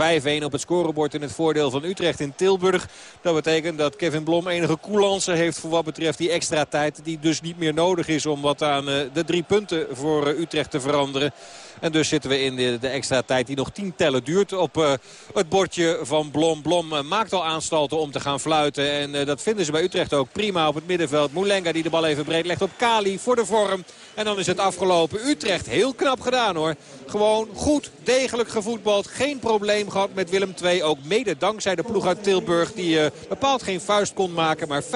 op het scorebord in het voordeel van Utrecht in Tilburg. Dat betekent dat Kevin Blom enige coulance heeft voor wat betreft die extra tijd. Die dus niet meer nodig is om wat aan uh, de drie punten voor Utrecht te veranderen. En dus zitten we in de, extra tijd die nog tien tellen duurt op uh, het bordje van Blom. Blom maakt al aanstalten om te gaan fluiten. En dat vinden ze bij Utrecht ook prima op het middenveld. Moulenga die de bal even breed legt op Kali voor de vorm. En dan is het afgelopen. Utrecht heel knap gedaan hoor. Gewoon goed degelijk gevoetbald. Geen probleem gehad met Willem II. Ook mede dankzij de ploeg uit Tilburg die uh, bepaald geen vuist kon maken. Maar 5-1,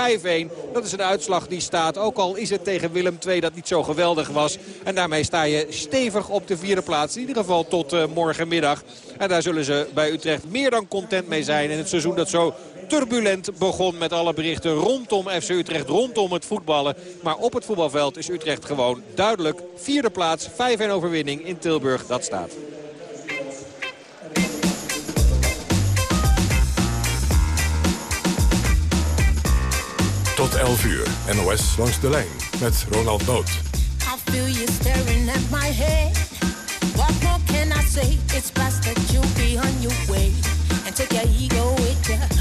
dat is een uitslag die staat. Ook al is het tegen Willem II dat niet zo geweldig was. En daarmee sta je stevig op de vierde plaats. In ieder geval tot uh, morgenmiddag. En daar zullen ze bij Utrecht meer dan content mee zijn. In het seizoen dat zo turbulent begon met alle berichten rondom FC Utrecht, rondom het voetballen. Maar op het voetbalveld is Utrecht gewoon duidelijk vierde plaats. 5-1 overwinning in Tilburg, dat staat. Tot 11 uur, NOS langs de lijn met Ronald. I feel you staring at my head. What more can I say? It's best that you be on your way. And take your ego with you.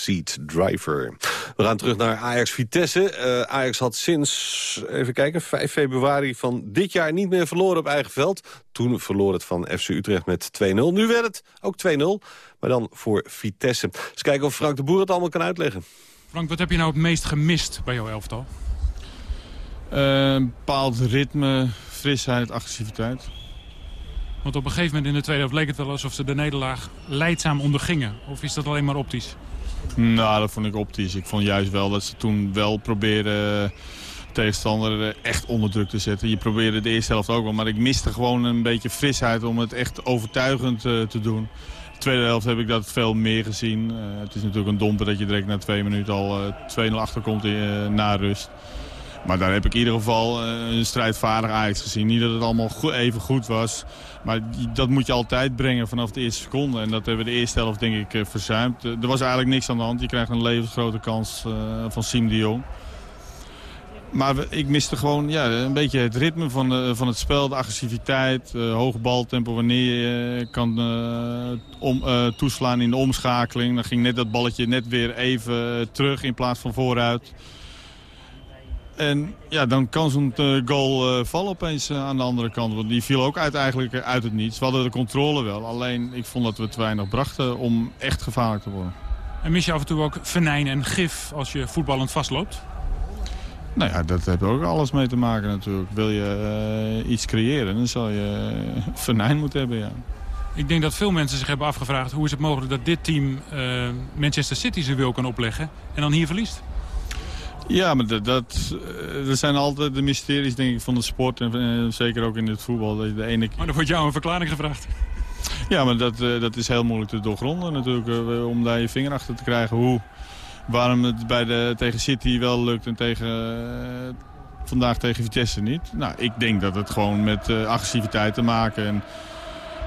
Backseat Driver. We gaan terug naar Ajax Vitesse. Uh, Ajax had sinds, even kijken, 5 februari van dit jaar niet meer verloren op eigen veld. Toen verloor het van FC Utrecht met 2-0. Nu werd het ook 2-0, maar dan voor Vitesse. Eens kijken of Frank de Boer het allemaal kan uitleggen. Frank, wat heb je nou het meest gemist bij jouw elftal? Uh, bepaald ritme, frisheid, agressiviteit. Want op een gegeven moment in de tweede helft leek het wel alsof ze de nederlaag leidzaam ondergingen. Of is dat alleen maar optisch? Nou, dat vond ik optisch. Ik vond juist wel dat ze toen wel probeerden tegenstander echt onder druk te zetten. Je probeerde de eerste helft ook wel, maar ik miste gewoon een beetje frisheid om het echt overtuigend uh, te doen. De tweede helft heb ik dat veel meer gezien. Het is natuurlijk een domper dat je direct na twee minuten al uh, 2-0 achterkomt na rust. Maar daar heb ik in ieder geval een strijdvaardig Ajax gezien. Niet dat het allemaal even goed was. Maar dat moet je altijd brengen vanaf de eerste seconde. En dat hebben we de eerste helft denk ik verzuimd. Er was eigenlijk niks aan de hand. Je krijgt een levensgrote kans van Siem. Maar ik miste gewoon ja, een beetje het ritme van, de, van het spel, de agressiviteit, uh, hoog baltempo wanneer je kan uh, om, toeslaan in de omschakeling. Dan ging net dat balletje net weer even terug in plaats van vooruit. En ja, dan kan zo'n goal vallen opeens aan de andere kant. Want die viel ook uit, eigenlijk uit het niets. We hadden de controle wel. Alleen ik vond dat we te weinig brachten om echt gevaarlijk te worden. En mis je af en toe ook venijn en gif als je voetballend vastloopt? Nou ja, dat heeft ook alles mee te maken natuurlijk. Wil je uh, iets creëren, dan zal je uh, venijn moeten hebben, ja. Ik denk dat veel mensen zich hebben afgevraagd... hoe is het mogelijk dat dit team uh, Manchester City zijn wil kan opleggen... en dan hier verliest? Ja, maar dat, dat, dat zijn altijd de mysteries denk ik, van de sport. En zeker ook in het voetbal. Dat je de ene... Maar dan wordt jou een verklaring gevraagd. Ja, maar dat, dat is heel moeilijk te doorgronden natuurlijk. om daar je vinger achter te krijgen hoe waarom het bij de, tegen City wel lukt en tegen, vandaag tegen Vitesse niet. Nou, ik denk dat het gewoon met uh, agressiviteit te maken. En,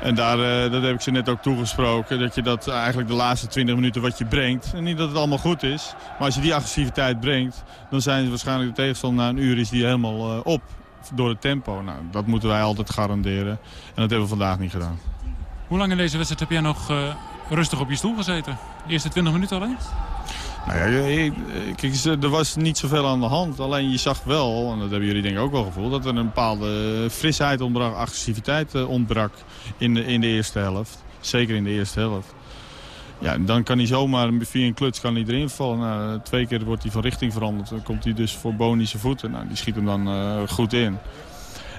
en daar, uh, dat heb ik ze net ook toegesproken. Dat je dat eigenlijk de laatste 20 minuten wat je brengt. En niet dat het allemaal goed is. Maar als je die agressiviteit brengt. Dan zijn ze waarschijnlijk de tegenstander na een uur is die helemaal op. Door het tempo. Nou, dat moeten wij altijd garanderen. En dat hebben we vandaag niet gedaan. Hoe lang in deze wedstrijd heb jij nog rustig op je stoel gezeten? De eerste 20 minuten alleen? Nou ja, kijk, er was niet zoveel aan de hand. Alleen je zag wel, en dat hebben jullie denk ik ook wel gevoeld... dat er een bepaalde frisheid ontbrak, agressiviteit eh, ontbrak in de, in de eerste helft. Zeker in de eerste helft. Ja, dan kan hij zomaar via een kluts kan hij erin vallen. Nou, twee keer wordt hij van richting veranderd. Dan komt hij dus voor Boni zijn voeten. Nou, die schiet hem dan uh, goed in.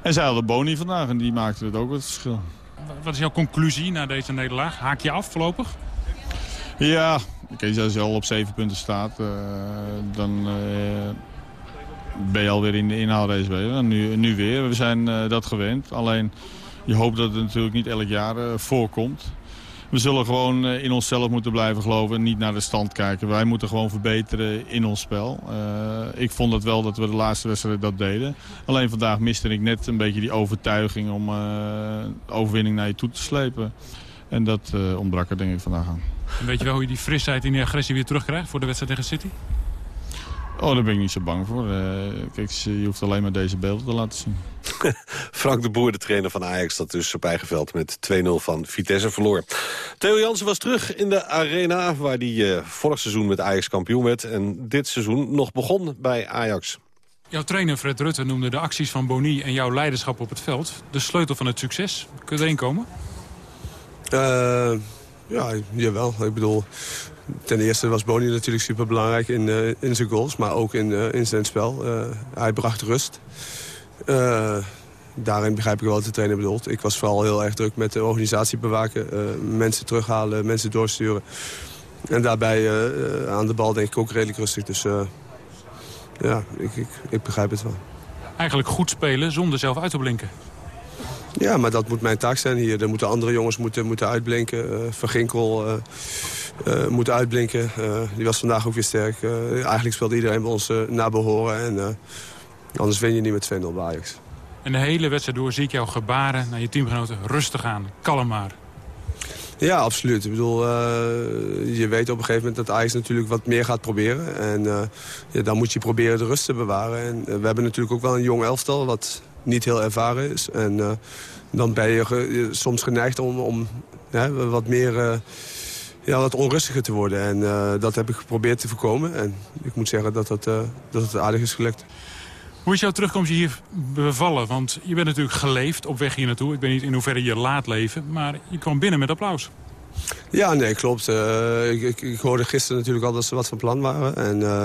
En zij hadden Boni vandaag en die maakte het ook het verschil. Wat is jouw conclusie na deze nederlaag? Haak je af voorlopig? Ja, Kijk, als je al op zeven punten staat, uh, dan uh, ben je alweer in de inhaalrace bezig. Nu, nu weer, we zijn uh, dat gewend. Alleen, je hoopt dat het natuurlijk niet elk jaar voorkomt. We zullen gewoon in onszelf moeten blijven geloven en niet naar de stand kijken. Wij moeten gewoon verbeteren in ons spel. ik vond het wel dat we de laatste wedstrijd dat deden. Alleen vandaag miste ik net een beetje die overtuiging om de overwinning naar je toe te slepen. En dat ontbrak er denk ik vandaag aan. En weet je wel hoe je die frisheid en die agressie weer terugkrijgt voor de wedstrijd tegen City? Oh, daar ben ik niet zo bang voor. Uh, kijk, je hoeft alleen maar deze beelden te laten zien. Frank de Boer, de trainer van Ajax, dat dus op eigen veld met 2-0 van Vitesse verloor. Theo Jansen was terug in de arena, waar hij uh, vorig seizoen met Ajax kampioen werd. En dit seizoen nog begon bij Ajax. Jouw trainer Fred Rutte noemde de acties van Boni en jouw leiderschap op het veld... de sleutel van het succes. Kun je erin komen? Uh, ja, jawel. Ik bedoel, ten eerste was Boni natuurlijk super belangrijk in, uh, in zijn goals, maar ook in, uh, in zijn spel. Uh, hij bracht rust. daarin begrijp ik wel wat de trainer bedoelt. Ik was vooral heel erg druk met de organisatie bewaken. mensen terughalen, mensen doorsturen. En daarbij aan de bal denk ik ook redelijk rustig. Dus ja, ik, ik, ik begrijp het wel. Eigenlijk goed spelen zonder zelf uit te blinken. Ja, maar dat moet mijn taak zijn hier. Er moeten andere jongens moeten, moeten uitblinken. Uh, Van Ginkel uh, uh, moet uitblinken. die was vandaag ook weer sterk. eigenlijk speelde iedereen bij ons naar behoren. En, anders win je niet met 2-0 bij Ajax. En de hele wedstrijd door zie ik jouw gebaren naar je teamgenoten. Rustig aan, kalm maar. Ja, absoluut. Ik bedoel, je weet op een gegeven moment dat Ajax natuurlijk wat meer gaat proberen. En ja, dan moet je proberen de rust te bewaren. En we hebben natuurlijk ook wel een jong elftal... wat niet heel ervaren is. En uh, dan ben je soms geneigd om, om wat meer... Uh, ja, wat onrustiger te worden. En uh, dat heb ik geprobeerd te voorkomen. En ik moet zeggen dat, dat, dat het aardig is gelukt. Hoe is jouw terugkomst hier bevallen? Want je bent natuurlijk geleefd op weg hier naartoe. Ik weet niet in hoeverre je laat leven. Maar je kwam binnen met applaus. Ja, nee, klopt. Uh, ik, ik, hoorde gisteren natuurlijk al dat ze wat van plan waren. En uh,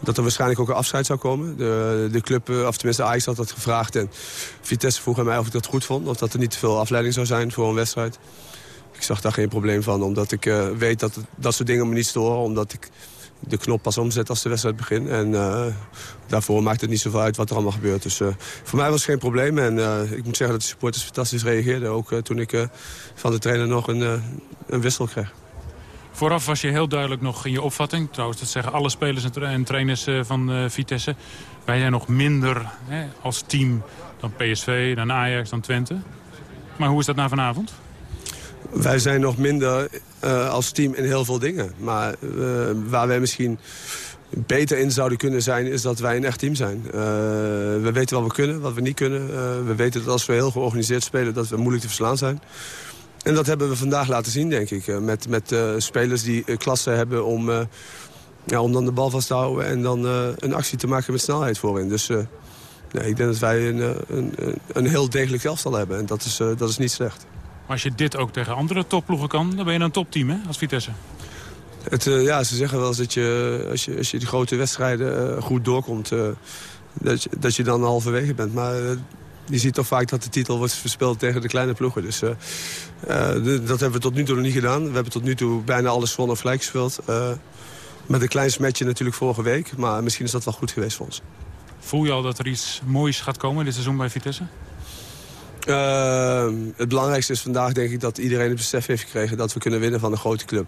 dat er waarschijnlijk ook een afscheid zou komen. De, de club, uh, of tenminste Ajax had dat gevraagd. En Vitesse vroeg aan mij of ik dat goed vond. Of dat er niet te veel afleiding zou zijn voor een wedstrijd. Ik zag daar geen probleem van. Omdat ik weet dat dat soort dingen me niet storen. Omdat ik de knop pas omzet als de wedstrijd begint. En uh, daarvoor maakt het niet zoveel uit wat er allemaal gebeurt. Dus uh, voor mij was het geen probleem. En uh, ik moet zeggen dat de supporters fantastisch reageerden. Ook toen ik van de trainer nog een, een wissel kreeg. Vooraf was je heel duidelijk nog in je opvatting. Trouwens, dat zeggen alle spelers en trainers van Vitesse. Wij zijn nog minder hè, als team dan PSV, dan Ajax, dan Twente. Maar hoe is dat na vanavond? Wij zijn nog minder uh, als team in heel veel dingen. Maar uh, waar wij misschien beter in zouden kunnen zijn... is dat wij een echt team zijn. Uh, we weten wat we kunnen, wat we niet kunnen. we weten dat als we heel georganiseerd spelen... dat we moeilijk te verslaan zijn. En dat hebben we vandaag laten zien, denk ik. met met spelers die klasse hebben om, ja, om dan de bal vast te houden... en dan een actie te maken met snelheid voorin. Dus nee, ik denk dat wij een, een, een heel degelijk elftal hebben. En dat is, dat is niet slecht. Maar als je dit ook tegen andere topploegen kan, dan ben je een topteam hè, als Vitesse. Het, uh, ja, ze zeggen wel eens dat je, als je, als je die grote wedstrijden uh, goed doorkomt... Uh, dat, je, dat je dan halverwege bent. Maar je ziet toch vaak dat de titel wordt verspeeld tegen de kleine ploegen. Dus dat hebben we tot nu toe nog niet gedaan. We hebben tot nu toe bijna alles gewonnen of gelijk gespeeld. met een klein smetje natuurlijk vorige week. Maar misschien is dat wel goed geweest voor ons. Voel je al dat er iets moois gaat komen dit seizoen bij Vitesse? Uh, het belangrijkste is vandaag denk ik dat iedereen het besef heeft gekregen dat we kunnen winnen van een grote club.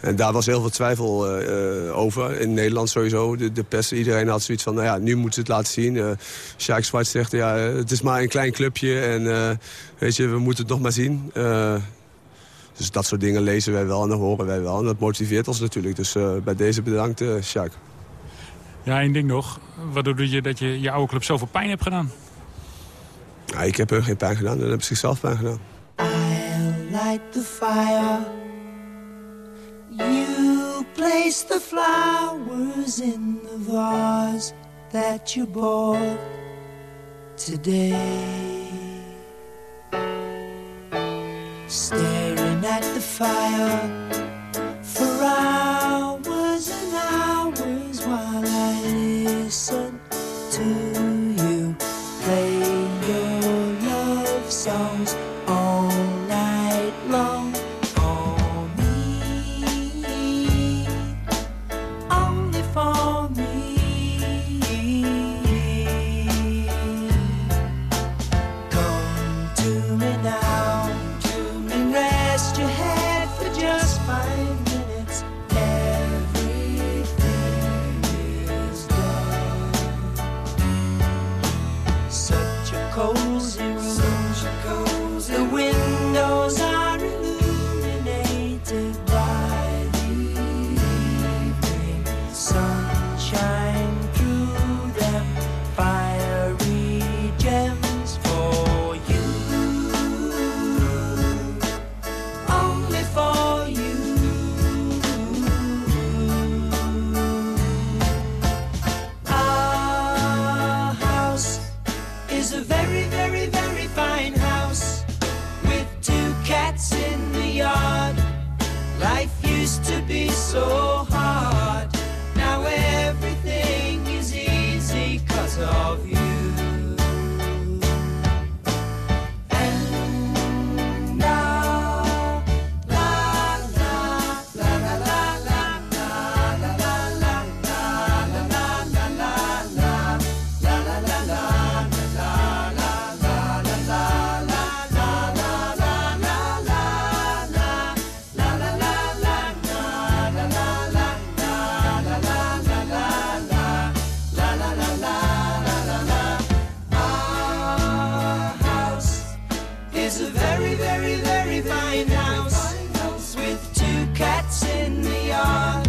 En daar was heel veel twijfel uh, over. In Nederland sowieso. De, de pers, iedereen had zoiets van, nou ja, nu moeten ze het laten zien. Uh, Sjaak Zwart zegt, ja, het is maar een klein clubje en weet je, we moeten het nog maar zien. dus dat soort dingen lezen wij wel en dat horen wij wel. Dat motiveert ons natuurlijk. Dus bij deze bedankt, Sjaak. Ja, één ding nog. Waardoor je dat je je oude club zoveel pijn hebt gedaan. Ja, ik heb er geen pijn gedaan, dan heb ik zichzelf pijn gedaan. I'll light the fire. You place the flowers in the vase that you bought today. Staring at the fire for hours There's a very, very, very fine house with two cats in the yard.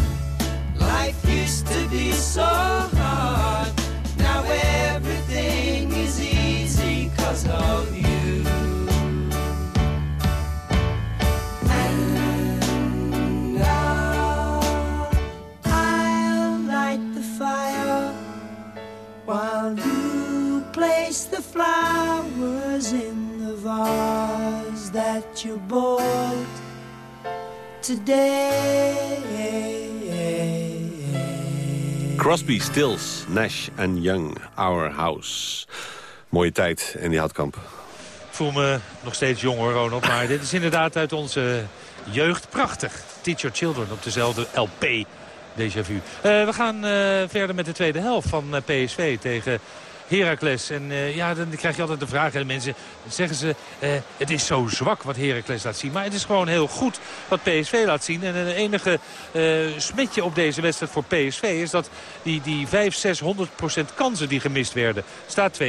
Life used to be so. Crosby, Stills, Nash and Young, Our House. Mooie tijd, en die Houtkamp. Ik voel me nog steeds jong hoor, Ronald. Maar dit is inderdaad uit onze jeugd prachtig. Teach Your Children op dezelfde LP. Déjà vu. Uh, we gaan uh, verder met de tweede helft van eh, PSV tegen Heracles. En uh, ja, dan krijg je altijd de vraag. En mensen zeggen ze, uh, het is zo zwak wat Heracles laat zien. Maar het is gewoon heel goed wat PSV laat zien. En het enige uh, smetje op deze wedstrijd voor PSV is dat die, die 5, 6, 100 procent kansen die gemist werden. Staat 2-0.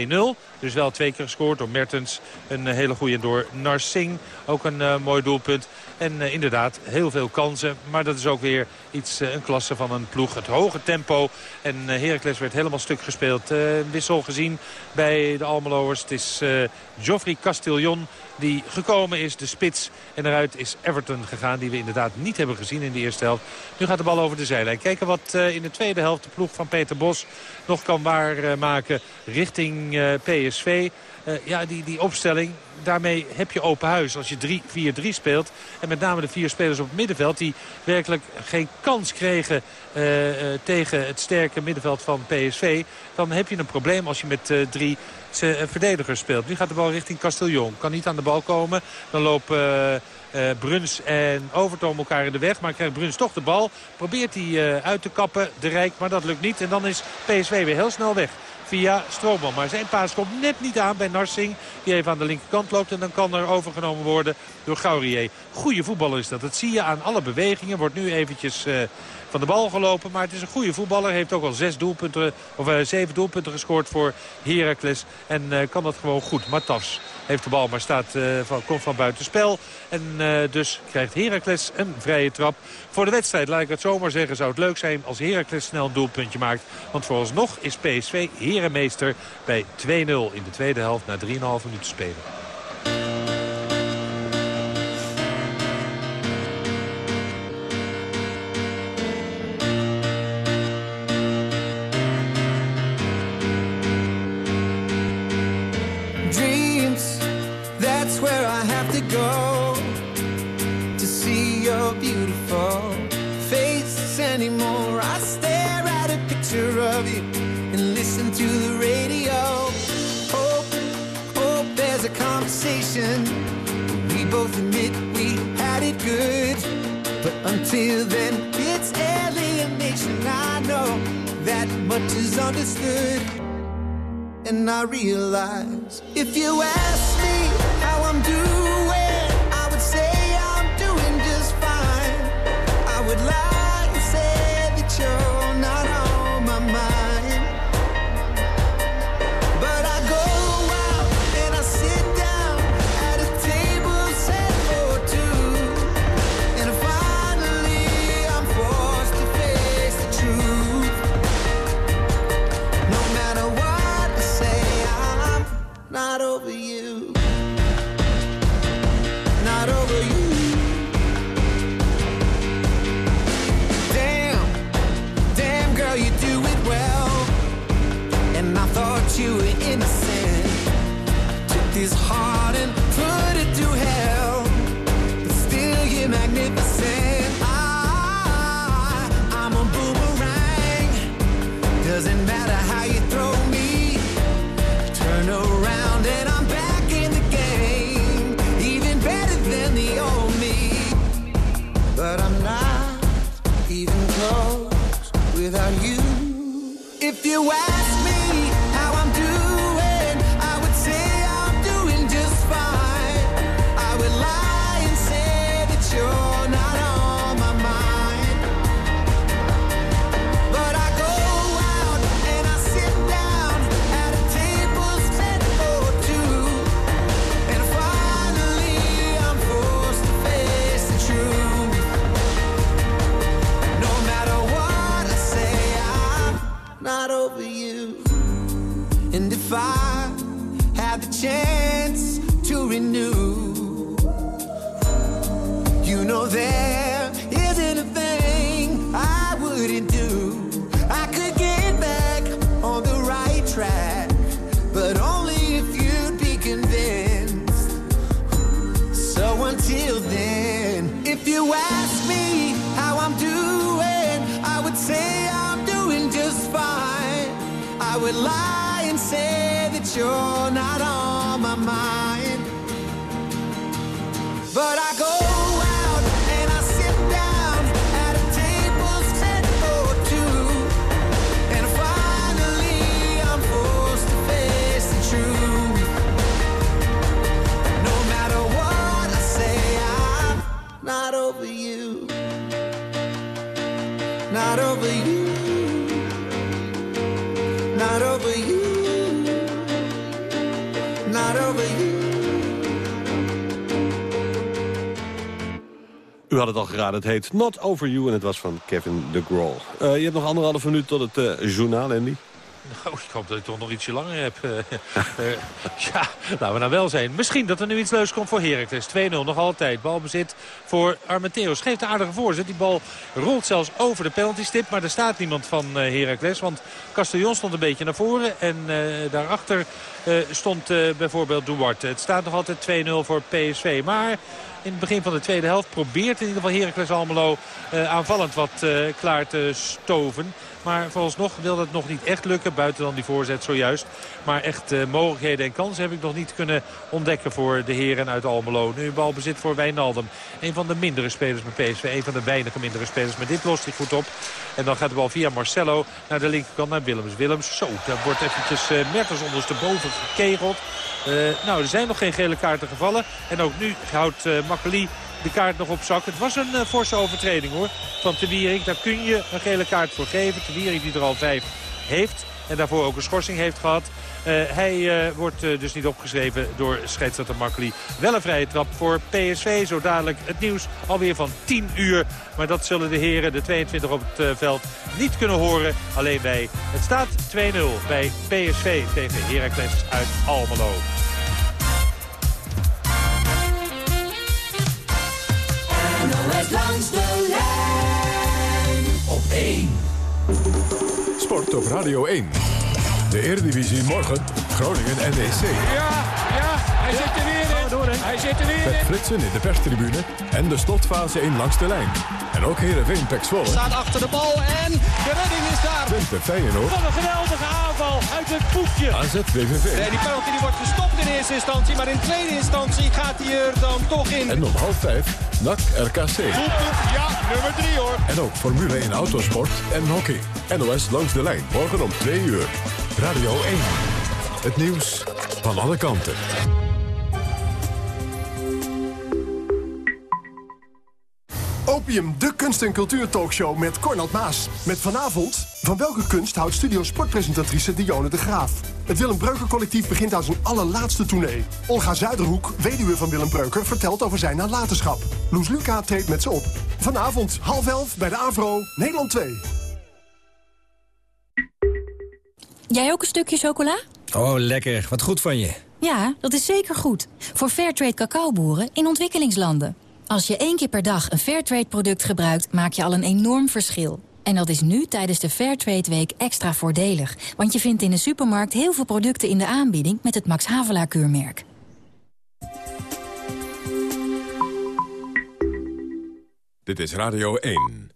Dus wel twee keer gescoord door Mertens. Een hele goede door Narsing. Ook een mooi doelpunt. En inderdaad, heel veel kansen. Maar dat is ook weer iets, een klasse van een ploeg. Het hoge tempo. En uh, Heracles werd helemaal stuk gespeeld. wissel gezien bij de Almeloers. Het is Castillon die gekomen is, de spits. En eruit is Everton gegaan, die we inderdaad niet hebben gezien in de eerste helft. Nu gaat de bal over de zijlijn. Kijken wat in de tweede helft de ploeg van Peter Bos nog kan waarmaken richting PSV. Uh, ja, die, die opstelling, daarmee heb je open huis als je 4-3 speelt. En met name de vier spelers op het middenveld die werkelijk geen kans kregen uh, uh, tegen het sterke middenveld van PSV. Dan heb je een probleem als je met drie verdedigers speelt. Nu gaat de bal richting Castellon. Kan niet aan de bal komen. Dan lopen... Uh, Bruns en Overtoom elkaar in de weg. Maar krijgt Bruns toch de bal. Probeert hij uh, uit te kappen, de Rijk. Maar dat lukt niet. En dan is PSV weer heel snel weg via Stroomman. Maar zijn paas komt net niet aan bij Narsing. Die even aan de linkerkant loopt. En dan kan er overgenomen worden door Gaurier. Goede voetballer is dat. Dat zie je aan alle bewegingen. Wordt nu eventjes... Uh, van de bal gelopen. Maar het is een goede voetballer. Heeft ook al zes doelpunten, of uh, zeven doelpunten gescoord voor Heracles. En uh, kan dat gewoon goed. Matafs heeft de bal, maar staat, uh, van, komt van buitenspel. En dus krijgt Heracles een vrije trap. Voor de wedstrijd, laat ik het zomaar zeggen, zou het leuk zijn als Heracles snel een doelpuntje maakt. Want vooralsnog is PSV herenmeester bij 2-0 in de tweede helft na 3,5 minuten spelen. Understood. And I realize if you ask me how I'm doing, would lie and say that you're not on my mind. But I U had het al geraden, het heet Not Over You en het was van Kevin de Grohl. Uh, je hebt nog anderhalve minuut tot het uh, journaal, Andy. Nou, ik hoop dat ik toch nog ietsje langer heb. Uh, ja, laten we nou wel zijn. Misschien dat er nu iets leuks komt voor Heracles. 2-0 nog altijd. Balbezit voor Armenteros. Geeft een aardige voorzet. Die bal rolt zelfs over de penaltystip. Maar er staat niemand van Heracles. Want Castellon stond een beetje naar voren. En uh, daarachter stond bijvoorbeeld Duarte. Het staat nog altijd 2-0 voor PSV. Maar in het begin van de tweede helft probeert in ieder geval Heracles Almelo aanvallend wat klaar te stoven. Maar vooralsnog wil dat nog niet echt lukken. Buiten dan die voorzet zojuist. Maar echt uh, mogelijkheden en kansen heb ik nog niet kunnen ontdekken voor de heren uit Almelo. Nu een balbezit voor Wijnaldum. Een van de mindere spelers met PSV. Een van de weinige mindere spelers. Maar dit lost hij goed op. En dan gaat de bal via Marcelo naar de linkerkant naar Willems. Willems, zo, daar wordt eventjes uh, Mertens ondersteboven gekegeld. Uh, nou, er zijn nog geen gele kaarten gevallen. En ook nu houdt uh, Makkeli de kaart nog op zak. Het was een uh, forse overtreding hoor van Te Daar kun je een gele kaart voor geven. Te die er al vijf heeft en daarvoor ook een schorsing heeft gehad. Uh, hij uh, wordt dus niet opgeschreven door scheidsrechter Makkeli. Wel een vrije trap voor PSV. Zo dadelijk het nieuws alweer van 10 uur. Maar dat zullen de heren, de 22 op het veld, niet kunnen horen. Alleen wij. Het staat 2-0 bij PSV tegen Heracles uit Almelo. Sport op Radio 1. De Eredivisie morgen, Groningen NEC. Ja, ja, hij zit er weer in. Hij zit er weer in. Met flitsen in de perstribune en de slotfase in langs de lijn. En ook Heerenveen Pek Zwolle. Staat achter de bal en de redding is daar. Twente Feyenoord. Wat een geweldige aanval uit het boekje. AZ VVV. Nee, die penalty die wordt gestopt in eerste instantie, maar in tweede instantie gaat hij er dan toch in. En om half vijf NAC RKC. Ja, nummer drie hoor. En ook Formule 1 Autosport en hockey. NOS langs de lijn, morgen om 2 uur. Radio 1. Het nieuws van alle kanten. Opium, de kunst- en cultuurtalkshow met Cornald Maas. Met vanavond, van welke kunst houdt studio sportpresentatrice Dionne de Graaf? Het Willem Breuker collectief begint aan zijn allerlaatste tournee. Olga Zuiderhoek, weduwe van Willem Breuker, vertelt over zijn nalatenschap. Loes Luca treedt met ze op. Vanavond, half elf, bij de AVRO, Nederland 2. Jij ook een stukje chocola? Oh, lekker. Wat goed van je. Ja, dat is zeker goed. Voor Fairtrade cacaoboeren in ontwikkelingslanden. Als je één keer per dag een Fairtrade-product gebruikt, maak je al een enorm verschil. En dat is nu tijdens de Fairtrade Week extra voordelig. Want je vindt in de supermarkt heel veel producten in de aanbieding met het Max Havelaar keurmerk. Dit is Radio 1.